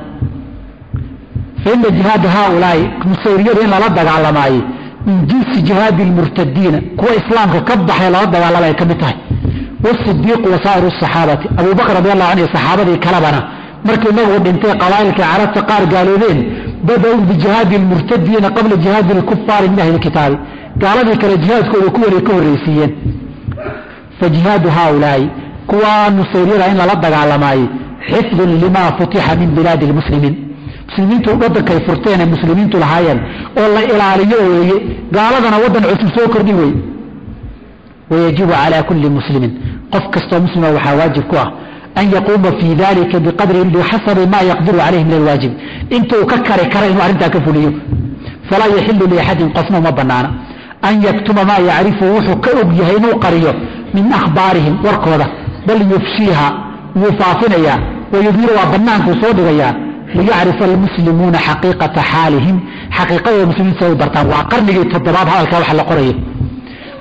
Faina jihaada haaulaai musayriyada in lala dagaalamaaye min jinsi jihaadi lmurtadiina kuwa islaamka ka baxay lala dagaalamay ka mid tahay. Wasidiiqu wasaa'iru saxaabati. Abuu bakr radi allahu canhu saxaabadii kalebana markii nabigu dhintay qabaa'ilka carabta qaar gaaloobeen bada-u bijihaadi lmurtadiina qabla jihaadi lkufaari min ahli lkitaabi gaaladii kale jihaadkooda kuwanay ka horreysiiyeen fa jihaadu haaulaai kuwa nusayryada in lala dagaalamaaye xifdun limaa futixa min bilaadi lmuslimiin muslimiintu wadankay furteen ee muslimiintu lahaayeen oo la ilaaliyo weeye gaaladana waddan cusub soo kordhi wey wayajibu calaa kulli muslimin. Qof kastoo muslima waxaa waajib ku ah an yaquuma fii dalika biqadri bixasabi maa yaqdiru calayhi min alwaajib intuu ka kari kara inuu arrintaa ka fuliyo falaa yaxilu liaxadin qofna uma banaana an yaktuma maa yacrifu wuxuu ka og yahay inuu qariyo min akhbaarihim warkooda bal yufshiiha wuu faafinayaa wayudhiru waa bannaankuu soo dhigayaa liyacrifa almuslimuuna xaqiiqata xaalihim xaqiiqadooda muslimiinta say u bartaan waa qarnigii toddobaad hadalkaa wax la qorayo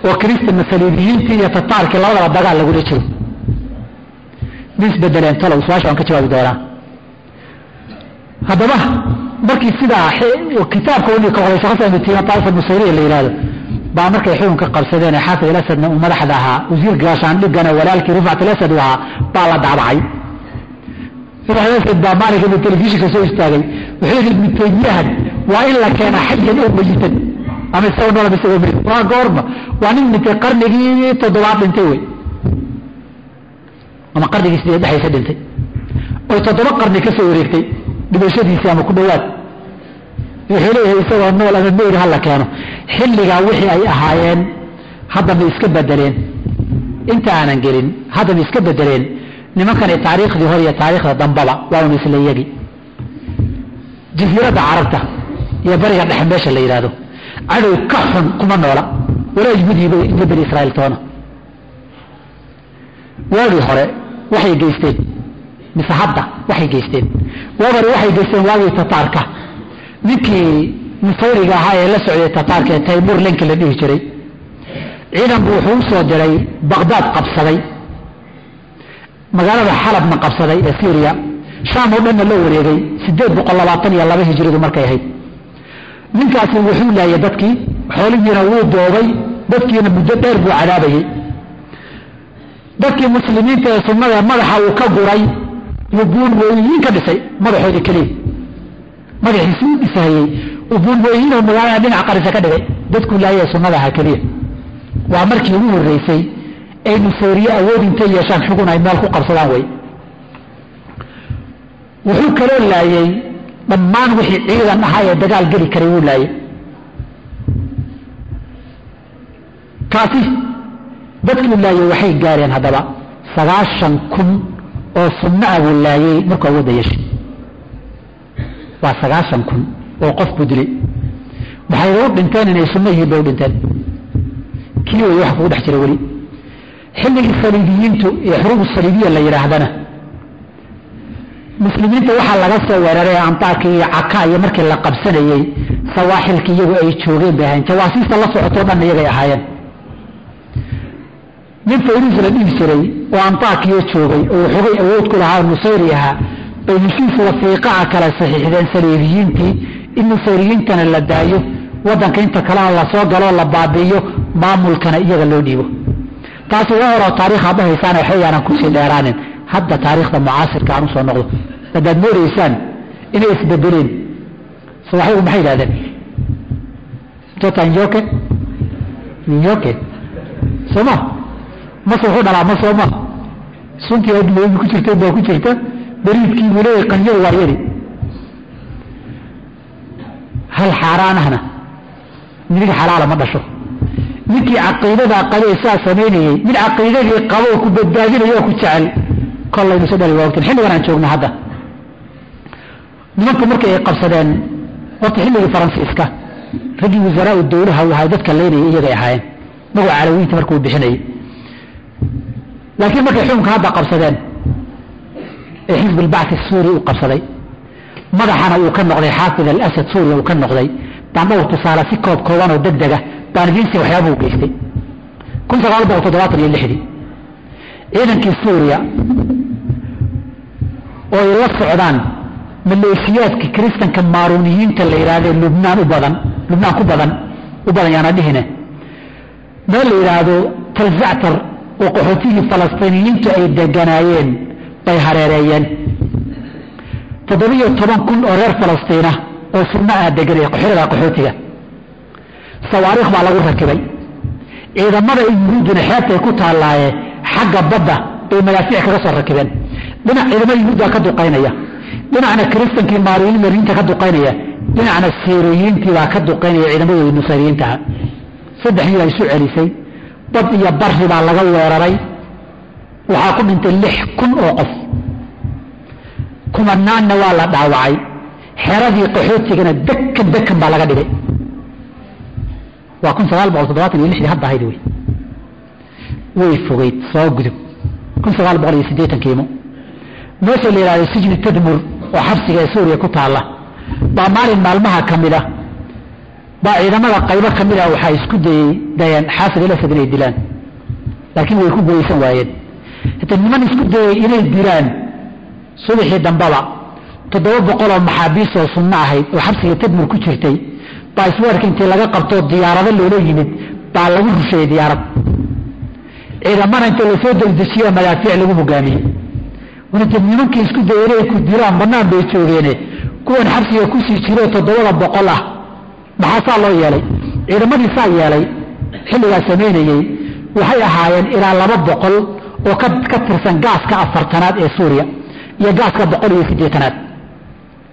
oo kiristana saliibiyiintii iyo tataarkii labadaba dagaal lagula jiro ma isbedeleen talow su'aasha waan ka jawaabi doonaa. Haddaba markii sidaa kitaabka weli ka qoray shekh ibnu tiima taaifa nusayriya la yihahdo baa markay xukunka qabsadeen ee xaafid alasadna uu madaxda ahaa wasiir gaashaandhigana walaalkii rifcat alasad u ahaa baa la alasad baa maalinka telefishinka soo istaagay wuxuu yidhi ibnu taymiyahan waa in la keena xayan oo mayitan ama isagoo nool ama isagoo meyit waa goorma waa nin dhintay qarnigii toddobaad dhintay wey ama qarnigii sideed dhexaysa dhintay. Oy toddoba qarni ka soo wareegtay dhibashadiisii ama ku dhowaad wuxuu leeyahay isagoo nool ama meyri ha la keeno. Xilligaa wixii ay ahaayeen hadda ma iska bedeleen inta aanan gelin hadda ma iska bedeleen nimankani taariikhdii hore iyo taariikhda dambaba waa un isla yagi jasiiradda carabta iyo bariga dhexe meesha la yidhaahdo cadow ka xun kuma noola. Walaa iyo bani israa'iil toona. Waagii hore waxay geysteen? Mise hadda waxay geysteen? Waabari waxay geysteen waagii tataarka. Ninkii musawriga ahaa ee la socday tataarka ee taymur lenki la dhihi jiray. Ciidanku wuxuu u soo diray baqdaad qabsaday. Magaalada xalabna qabsaday ee syriya shaam oo dhanna la wareegay sideed boqol labaatan iyo laba hijiridu markay ahayd. Ninkaasi wuxuu laayay dadkii xoolihiina wuu doobay dadkiina muddo dheer buu cadaabayay dadkii muslimiinta ee sunnada madaxa uu ka guray buunwooyin ka dhisay madaxoodii keliya. Madaxiisi u dhisahayey buunwooyinoo magaalada dhinac qarisa ka dhigay. Dadkuu laayay sunnada ahaa keliya. Waa markii ugu horreysay ay nusayriye awood intay yeeshaan xugun ay meel ku qabsadaan wey wuxuu kaloo laayey dhammaan wixii ciidan ahaa ee dagaal geli karay wuu laayey kaasi dadkuu laayey waxay gaareen haddaba sagaashan kun oo ah buu laayey markuu awoodda yeeshay. Waa sagaashan kun oo qof buu dilay. Waxayna u dhinteen inay sunno yihiin bay u dhinteen. Kii way wax kugu dhex jira weli. Xilligii saliibiyiintu iyo xuruubu saliibiya la yidhaahdana muslimiinta waxaa laga soo weeraray antaaki iyo caka iyo markii la qabsanayey sawaaxilki iyagu ay joogeen bay ahayen jawaasiista la socotoo dhan iyagay ahaayeen nin fayruus la dhihi jiray oo antaakiyo joogay oo waxoogay awood ku lahaa nusayri ahaa bay heshiis wasiiqaca kale saxiixdeen saliibiyiintii in nusayriyiintana la daayo wadanka inta kalena la soo galoo la baabi'iyo maamulkana iyaga loo dhiibo. Taasi waa horoo taarikh aad dhahaysaan waxba yaanan ku sii dheeraanin. Hadda taariikhda mucaasirka aan u soo noqdo. Haddaad moodaysaan inay isbedeleen soowaxygu maxay yidhahdeen mtoto nyoke nyoke sooma mase wuxuu dhalaa ma sooma suntii adloobi ku jirta baa ku jirta beriidkii buu leeyahay qanyadu waa hal xaaraanahna midig xalaala ma dhasho. Ninkii caqiidadaa qabee saa samaynayey mid caqiidadii qabo oo ku badbaadinayo ku jecel kollaynu soo dhali waagtan xilligan aan joogno hadda. Nimanku markii ay qabsadeen horta xilligii faransiiska raggii wasaraa u ahay dadka leynayay iyagay ahaayeen. Magaca calawiinta markuu bixinayay laakiin markay xukunka hadda qabsadeen ee xisb albacthi suuriya u qabsaday madaxana uu ka noqday xaafid alasad suuriya uu ka noqday baan dhowr tusaale si koob kooban oo degdega baan idiinsi waxyaaba u geystay. kun sagaal boqol toddobaatan iyo lixdii ciidankii suuriya oo ay la socdaan maleeshiyaadka kiristanka maaruuniyiinta la yidhaahdo lubnaan u badan lubnaan ku badan u badan yaana dhihine meel la yidhaahdo talzactar oo qaxootigii falastiiniyiintu ay deganaayeen bay hareereeyeen. Toddobiyo toban kun oo reer falastiina oo sunno ah deganay xirada qaxootiga sawaariikh baa lagu rakibay. Ciidamada yuhuudduna xeebtay ku taallaaye xagga badda bay madaafiic kaga soo rakibeen. Dhinac ciidamada yuhuuddaa ka duqaynaya dhinacna kiristankii maariinta ka duqaynaya dhinacna siiriyiintii baa ka duqaynaya ciidamadooda nusayriyiintaha saddexdii baa isu celisay bad iyo bari baa laga weeraray. Waxaa ku dhintay lix kun oo qof. Kumanaanna waa la dhaawacay. Xeradii qaxootigana dekan dekan baa laga dhigay. Waa kun sagaal boqol toddobaatan iyo lixdii hadda ahayd wey. Way fogeyd soo gudub. Kun sagaal boqol iyo siddeetan kiimo. Meesha la yidhahdo sijni tadmur oo xabsiga ee suuriya ku taalla baa maalin maalmaha ka mid a baa ciidamada qaybo ka mid ah waxaa isku dayey dayeen xaafid ilasad inay dilaan. Laakiin way ku gulaysan waayeen. Hata niman isku dayey inay dilaan subaxii dambaba toddoba boqoloo maxaabiis oo sunno ahayd oo xabsiga tadmur ku jirtay baa isweerka intii laga qabtoo diyaarado loola yimid baa lagu rusheeyey diyaarad. Ciidamana inta la soo degdejiyo madaafiic lagu hogaamiyey wata nimankii isku dayey inay ku dilaan bannaan bay joogeene. Kuwan xabsiga ku sii jiroo toddobada boqol ah maxaa loo yeelay ciidamadii saa yeelay xilligaa samaynayey waxay ahaayeen ilaa laba boqol oo ka tirsan gaaska afartanaad ee suuriya iyo gaaska boqol iyo sideetanaad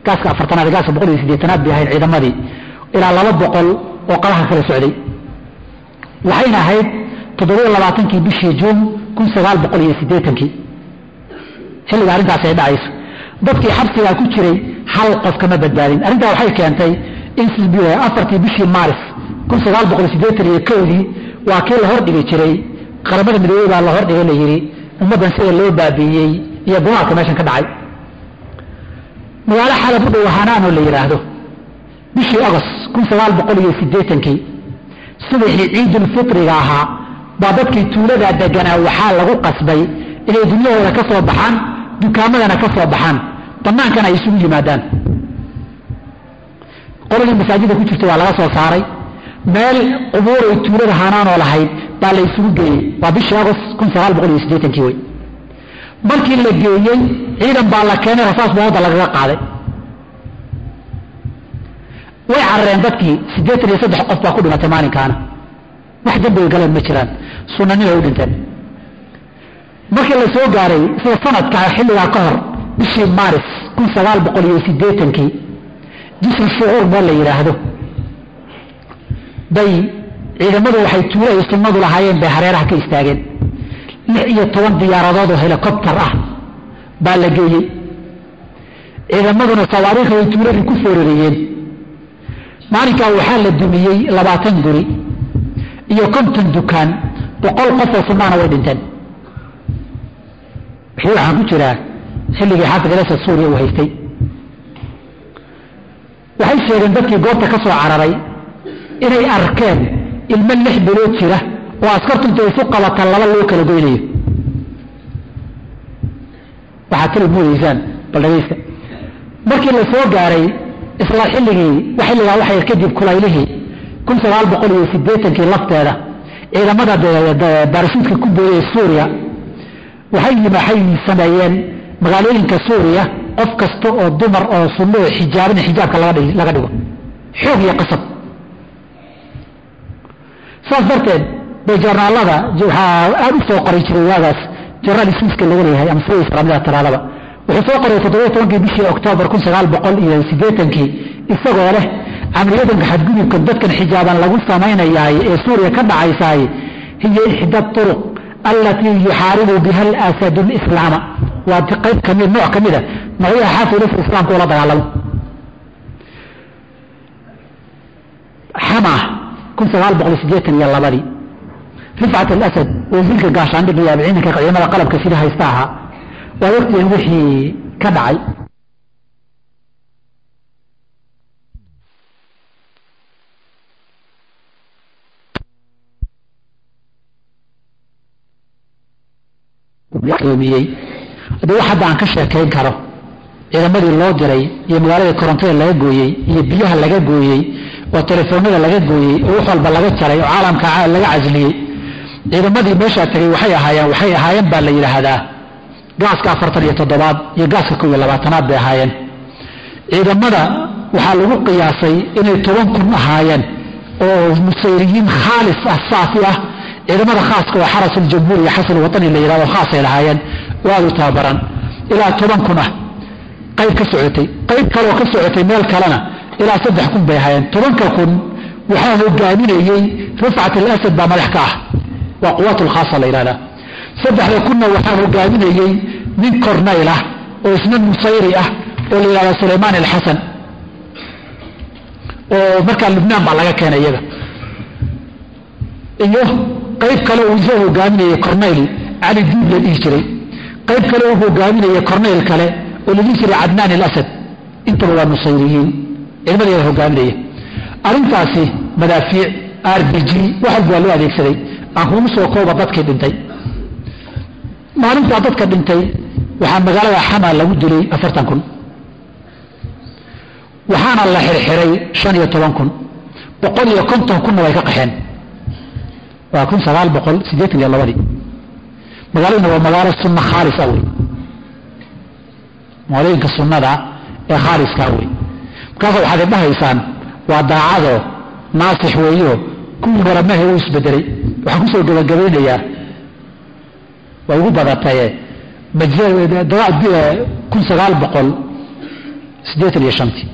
gaaska afartanaad gaaska boqol iyo sideetanaad bay ahayd ciidamadii ilaa laba boqol oo qalaha kala socday. Waxayna ahayd toddobiyo labaatankii bishii juun kun sagaal boqol iyo siddeetankii. Xilliga arrintaasi ay dhacayso. Dadkii xabsigaa ku jiray hal qof kama badbaadin. Arrintaa waxay keentay in afartii bishii maaris kowdii waa kii la hordhigi jiray. Qaramada midoobey baa la hordhigay la yidhi ummaddan sida loo baabiiyey? Iyo gumaadka meeshan ka dhacay. Magaalo xalab u dhow hanaanoo la yidhaahdo bishii agost subaxii ciidulfitriga ahaa baa dadkii tuuladaa deganaa waxaa lagu qasbay inay dunyahooda ka soo baxaan dukaamadana ka soo baxaan bannaankana ay isugu yimaadaan qoladii masaajida ku jirta waa laga soo saaray. Meel qubuuray tuulada hanaanoo lahayd baa la isugu geeyey. Waa bishii agost siddeetankii wey markii la geeyey ciidan baa la keenay rasaas booda lagaga qaaday. Way carareen dadkii siddeetan iyo saddex qof baa ku dhimatay maalinkaana. Wax dambiga galeen ma jiraan. Sunanina u dhinteen. Markii la soo gaaray sida sanadka xilligaa ka hor bishii maaris kun jisr shucuur meel la yidhaahdo bay ciidamadu waxay tuulo ay sunnadu lahaayeen bay hareeraha ka istaageen. Lix iyo toban diyaaradood oo helikobtar ah baa la geeyey. Ciidamaduna sawaariikh ay tuuladii ku foorariyeen. Maalinkaa waxaa la dumiyey labaatan guri iyo konton dukaan boqol qof oo sunnaana way dhinteen. Wixii waxaan ku jiraa xilligii xaafid alasa suuriya uu haystay waxay sheegeen dadkii goobta ka soo cararay inay arkeen ilmo lix bilood jira oo askartu intay isu qabata laba loo kala goynayo. Waxaad kala moodaysaan bal dhagaysta markii la soo gaaray isla xilligii xilligaa waxay kadib kulaylihii kun sagaal boqol iyo siddeetankii lafteeda ciidamada baarashuudka ku booyay suuriya waxay waxay sameeyeen magaalooyinka suuriya qof kasta oo dumar oo oo xijaabina xijaabka laga dhigo. Xoog iyo qasab. Saas darteed bay jornaalada waxaa aada u soo qoray jiray waagaas jornaal iswiiska laga leeyahay ama sida islaamida tiraadaba wuxuu soo qoray toddobiyo tobankii bishii oktoobar kun sagaal boqol iyo siddeetankii isagoo leh camriyadanka xadgudubkan dadkan xijaaban lagu samaynayaay ee suuriya ka dhacaysaay hiya ixda turuq allatii yuxaaribu biha alasadu lislaama waa qayb ka mid nooc ka mida nooyaha xaafilasa islaamka ula dagaalamo xama kun sagaal boqol siddeetan iyo labadii rifcat alasad wasiirka gaashaandhig iyo ciidanka ciidamada qalabka sida haysta ahaa waad ogtihiin wixii ka dhacay miyey haddii wax hadda aan ka sheekayn karo ciidamadii loo diray iyo magaaladii korontada laga gooyey iyo biyaha laga gooyey oo telefoonada laga gooyey oo wax walba laga jaray oo caalamka laga casliyey ciidamadii meeshaa tegay waxay ahaayeen waxay ahaayeen baa la yidhaahdaa. Gaaska afartan iyo toddobaad iyo gaaska kow labaatanaad bay ahaayeen. Ciidamada waxaa lagu qiyaasay inay toban kun ahaayeen oo musayriyiin khaalis ah saafi ah ciidamada khaaska oo xaras aljamhuur iyo xasan watani la yidhahdo khaasay lahaayeen oo aada u tababaran ilaa toban kun ah qayb ka socotay qayb kaleoo ka socotay meel kalena ilaa saddex kun bay ahaayeen. Tobanka kun waxaa hogaaminayey rifcat alasad baa madax ka ah. Waa quwaat lkhaasa la yidhahdaa saddexda kunna waxaa hogaaminayey nin kornayl ah oo isna nusayri ah oo la yidhahda sulaymaan alxasan. Oo markaa lubnaan baa laga keenay iyaga. Iyo qayb kale uu isa hogaaminayey cornayl cali diib la dhihi jiray. Qayb kale uu hogaaminayey cornayl kale oo la dhihi jiray cadnaan alasad. Intaba waa nusayriyiin ciidamadeeda hogaaminaya arrintaasi madaafiic r b g wax walba waa loo adeegsaday. Aan kugu soo kooba dadkii dhintay. Maalintaa dadka dhintay waxaa magaalada xama lagu dilay afartan kun. Waxaana la xirxiray shan iyo toban kun. Boqol iyo konton kunna way ka qaxeen waa kun sagaal boqol siddeetan iyo labadii magaaladuna waa magaalo sunna khaalisa wey magaalooyinka sunnada ee khaaliskaa wey markaasa waxaad idhahaysaan waa daacado naasix weeyo kuwii hore uu isbedelay waxaan ku soo gabagabaynayaa way ugu badataye kun sagaal boqol siddeetan iyo shantii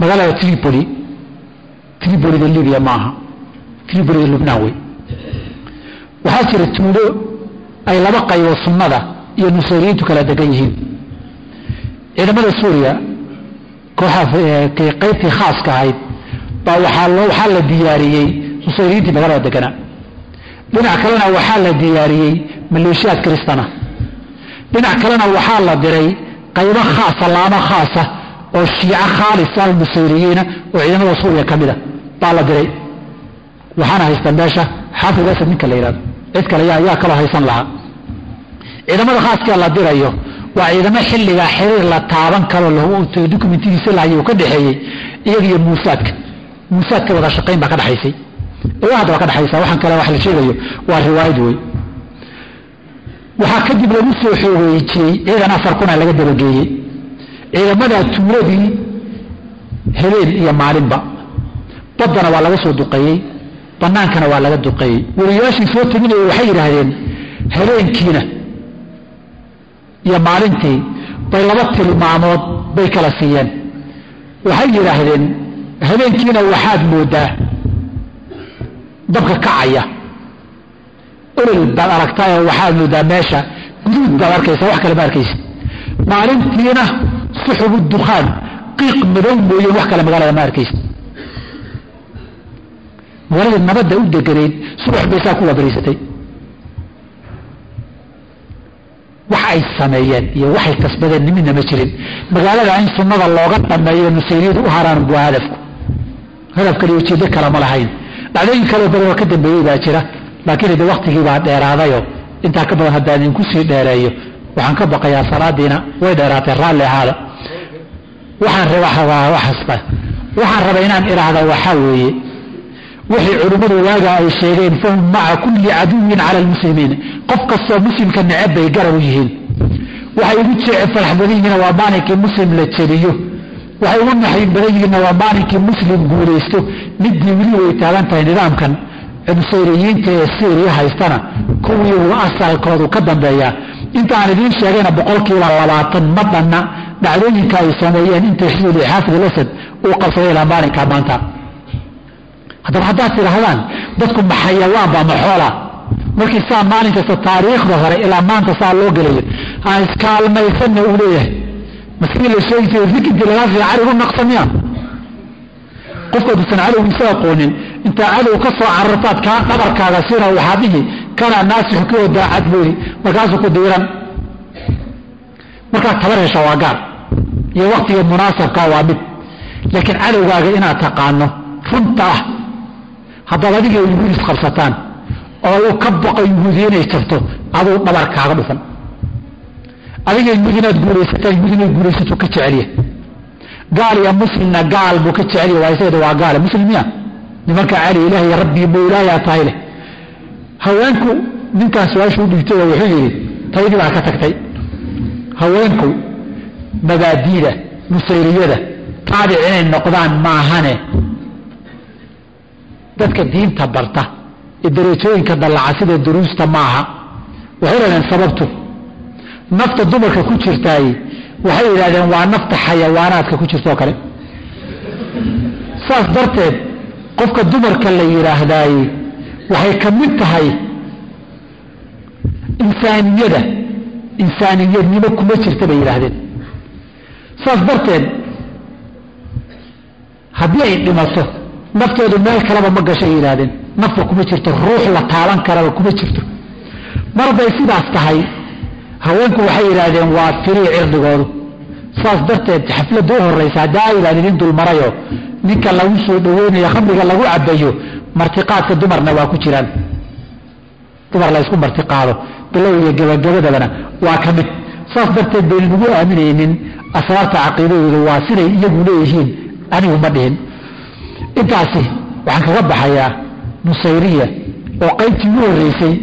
magaalada tripoli tripolida libiya ma tripolida lubnaan wey. Waxaa jira tuulo ay laba qaybo sunnada iyo nusayriyiintu kala degan yihiin. Ciidamada suuriya kooxaa qaybtii khaaska ahayd baa waxaa la diyaariyey nusayriyiintii magaalada deganaa dhinac kalena waxaa la diyaariyey maleeshiyaad kristana dhinac kalena waxaa la diray qaybo khaasa laamo khaasa oo shiico khaalisa almusayriyiina oo ciidamada suuriya ka mida baa la diray waxaana haysta meesha xaafid asad ninka la yidhahdo cid kale yaa kaloo haysan lahaa. Ciidamada khaaskee la dirayo waa ciidamo xilligaa xiriir la taaban karo dokumentigiisa lahay ka dhexeeyey iyaga iyo muusaadka. Muusaadka wada shaqayn baa ka dhexaysay hadda waa ka dhexaysa waxaan kale wax la sheegayo. Waa riwaayad wey waxaa kadib lagu soo xoogeejiyey ciidan afar kuna laga dabageeyey. Ciidamadaa tuuladii habeen iyo maalinba. Baddana waa laga soo duqeeyey banaankana waa laga duqeeyey weliyaashii soo teginaya waxay yidhaahdeen habeenkiina iyo maalintii bay laba tilmaamood bay kala siiyeen. Waxay yidhaahdeen habeenkiina waxaad moodaa dabka kacaya. Olol baad aragtaayoo waxaad moodaa meesha guduud baad arkaysa wax kale ma arkaysa. Maalintiina suxubu dukhaan qiiq madow mooyeen wax kale magaalada ma arkaysa magaaladii nabadda u deganayd subax baysaa ku waabariisatay wax ay sameeyeen iyo waxay kasbadeen nimidna ma jirin. Magaalada in sunnada looga dhameeyo nusayriyadu u haraan bua hadafku. Hadaf kale ujeedo kale ma lahayn. Dhacdooyin kaleo badan oo ka dambeeyey baa jira laakiin de waktigii baa dheeraadayo intaa ka badan haddaan idinku sii dheereeyo waxaan ka baqayaa salaadiina way dheeraatay raalli ahaada. Waxaan waxaan raba inaan idhaahda waxaa weeye wixii culimmadu waaga ay sheegeen fahum maca kulli caduwin cala lmuslimiin qof kastoo muslimka neceb bay garab u yihiin. Waxay ugu jece farax badan yihiin waa maalinkii muslim la jebiyo waxay ugu naxyin badan yihiinna waa maalinkii muslim guulaysto. Midii weli way taagan tahay nidaamkan. Nusayriyiinta ee syriya haystana kuwii uu asalkoodu ka dambeeyaa intaan idiin sheegayna boqolkiiba labaatan ma dhanna. Dhacdooyinka ay sameeyeen inta xisbul xaafid alasad uu qabsaday ilaa maalinkaa maanta haddaba haddaad tidhaahdaan dadku ma xayawaanba ma xoola. Markii saa maalin kasta taariikhda hore ilaa maanta saa loo gelayo aan iskaalmaysanna uu leeyahay. Maskii la sheegi jiray rikintii lagaa fiica carigu naqsamiya qofka dusan cadowgiisa aqoonin intaa cadow ka soo carartaad kaa dhabarkaaga sina waxaa dhihi kanaa naasixu kio daacad moodi markaasuu ku diiran. Markaad tabar hesha waa gaar iyo waktiga munaasabka waa mid. Laakiin cadowgaaga inaad taqaano runta ah haddaad adiga yuhuud isqabsataan oo uu ka baqo yuhuudi inay jabto aduu dhabarkaaga dhufan. Adiga yuhuud inaad guulaysataan yuhuud inay guulaysato ka jecelya gaal iyo muslimna gaal buu ka jecelya waa isageeda waa gaale muslimiya nimanka cali ilaahay rabbii mawlaayaa tahay leh. Haweenku ninkaan su'aasha u dhiibtay oo wuxuu yidhi taydii baa ka tagtay. Haweenku mabaadiida nusayriyada taabic inay noqdaan maahane dadka diinta barta ee darajooyinka dallaca sida duruusta maaha waxay yidhahdeen sababtu. Nafta dumarka ku jirtaay waxay yidhahdeen waa nafta xayawaanaadka ku jirtoo kale. Saas darteed qofka dumarka la yidhaahdaaye waxay ka mid tahay insaaniyada insaaniyadnimo kuma jirta bay yidhaahdeen. Saas darteed haddii ay dhimato naftoodu meel kaleba ma gashay yidhahdeen nafba kuma jirto ruux la taaban karaba kuma jirto. Mar hadday sidaas tahay haweenku waxay yidhaahdeen waa tirii cirdigoodu. Saas darteed xafladda u horraysa haddaa aydan idin dulmarayo ninka lagu soo dhaweynayo khamriga lagu cabayo martiqaadka dumarna waa ku jiraan. Dumar la ysku martiqaado bilow iyo gabagabadabana waa ka mid. Saas darteed baynu nagu aaminaynin asraarta caqiidadooda waa siday iyagu leeyihiin anigu ma dhihin intaasi waxaan kaga baxayaa nusayriya oo qaybtii ugu horreysay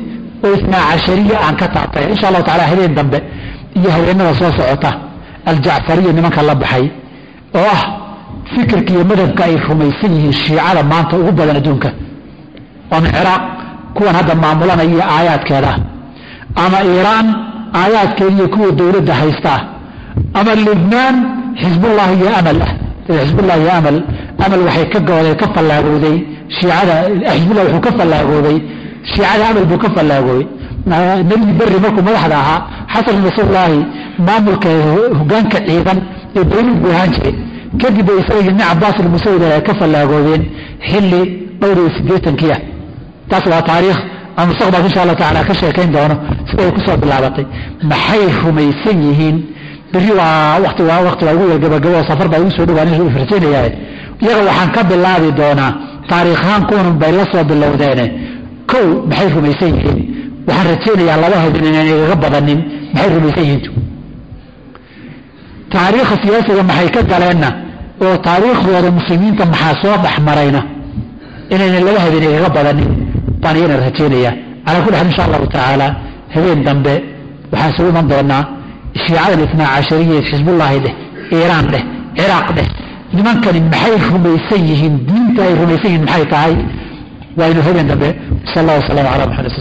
oo isnaa cashariya aan ka taabtay. Insha allahu tacala habeen dambe iyo habeenada soo socota. Aljacfariya nimanka la baxay oo ah fikirka iyo madhabka ay rumaysan yihiin shiicada maanta ugu badan adduunka. Ama ciraaq kuwan hadda maamulanaya aayaadkeeda. Ama iiraan aayaadkeeda iyo kuwa dowladda haysta ah ama libnaan xisbullahi iyo amal ah xisbullahi iyo amal. Amal waxay ka gooday ka fallaagooday shiicada xisbullah wuxuu ka fallaagooday shiicada amal buu ka fallaagooday nebi berri markuu madaxda ahaa xasan rasuullaahi maamulka hogaanka ciidan ee bayluud buu ahaan jiray kadib bay isaga ibni cabaas ilmusawid ay ka fallaagoodeen xilli dhowr iyo siddeetankii ah taas waa taariikh ama mustaqbalka insha allah tacala ka sheekayn doono siday ku soo bilaabatay maxay rumaysan yihiin beri waa wati waa ugu yargabagabo safar baa igu soo dhawaan farjeynayaa iyaga waxaan ka bilaabi doonaa taariikhaan kunan bay la soo bilowdeene kow maxay rumaysan yihiin? Waxaan rajaynayaa laba habin inaan igaga badanin maxay rumaysan yihiintu taariikha siyaasiga maxay ka galeenna? Oo taariikhdooda muslimiinta maxaa soo dhexmarayna inayna laba habeen igaga badanin baan iyana rajaynayaa. Calaa kulli xaal insha allahu tacaala habeen dambe waxaan isugu iman doonaa shiicadan itnaa cashariya xisbullaahi dheh iiraan dheh ciraaq dheh nimankani maxay rumaysan yihiin? Diinta ay rumaysan yihiin maxay tahay? Waa inu habeen dambe sal allah wasalam ala maxamed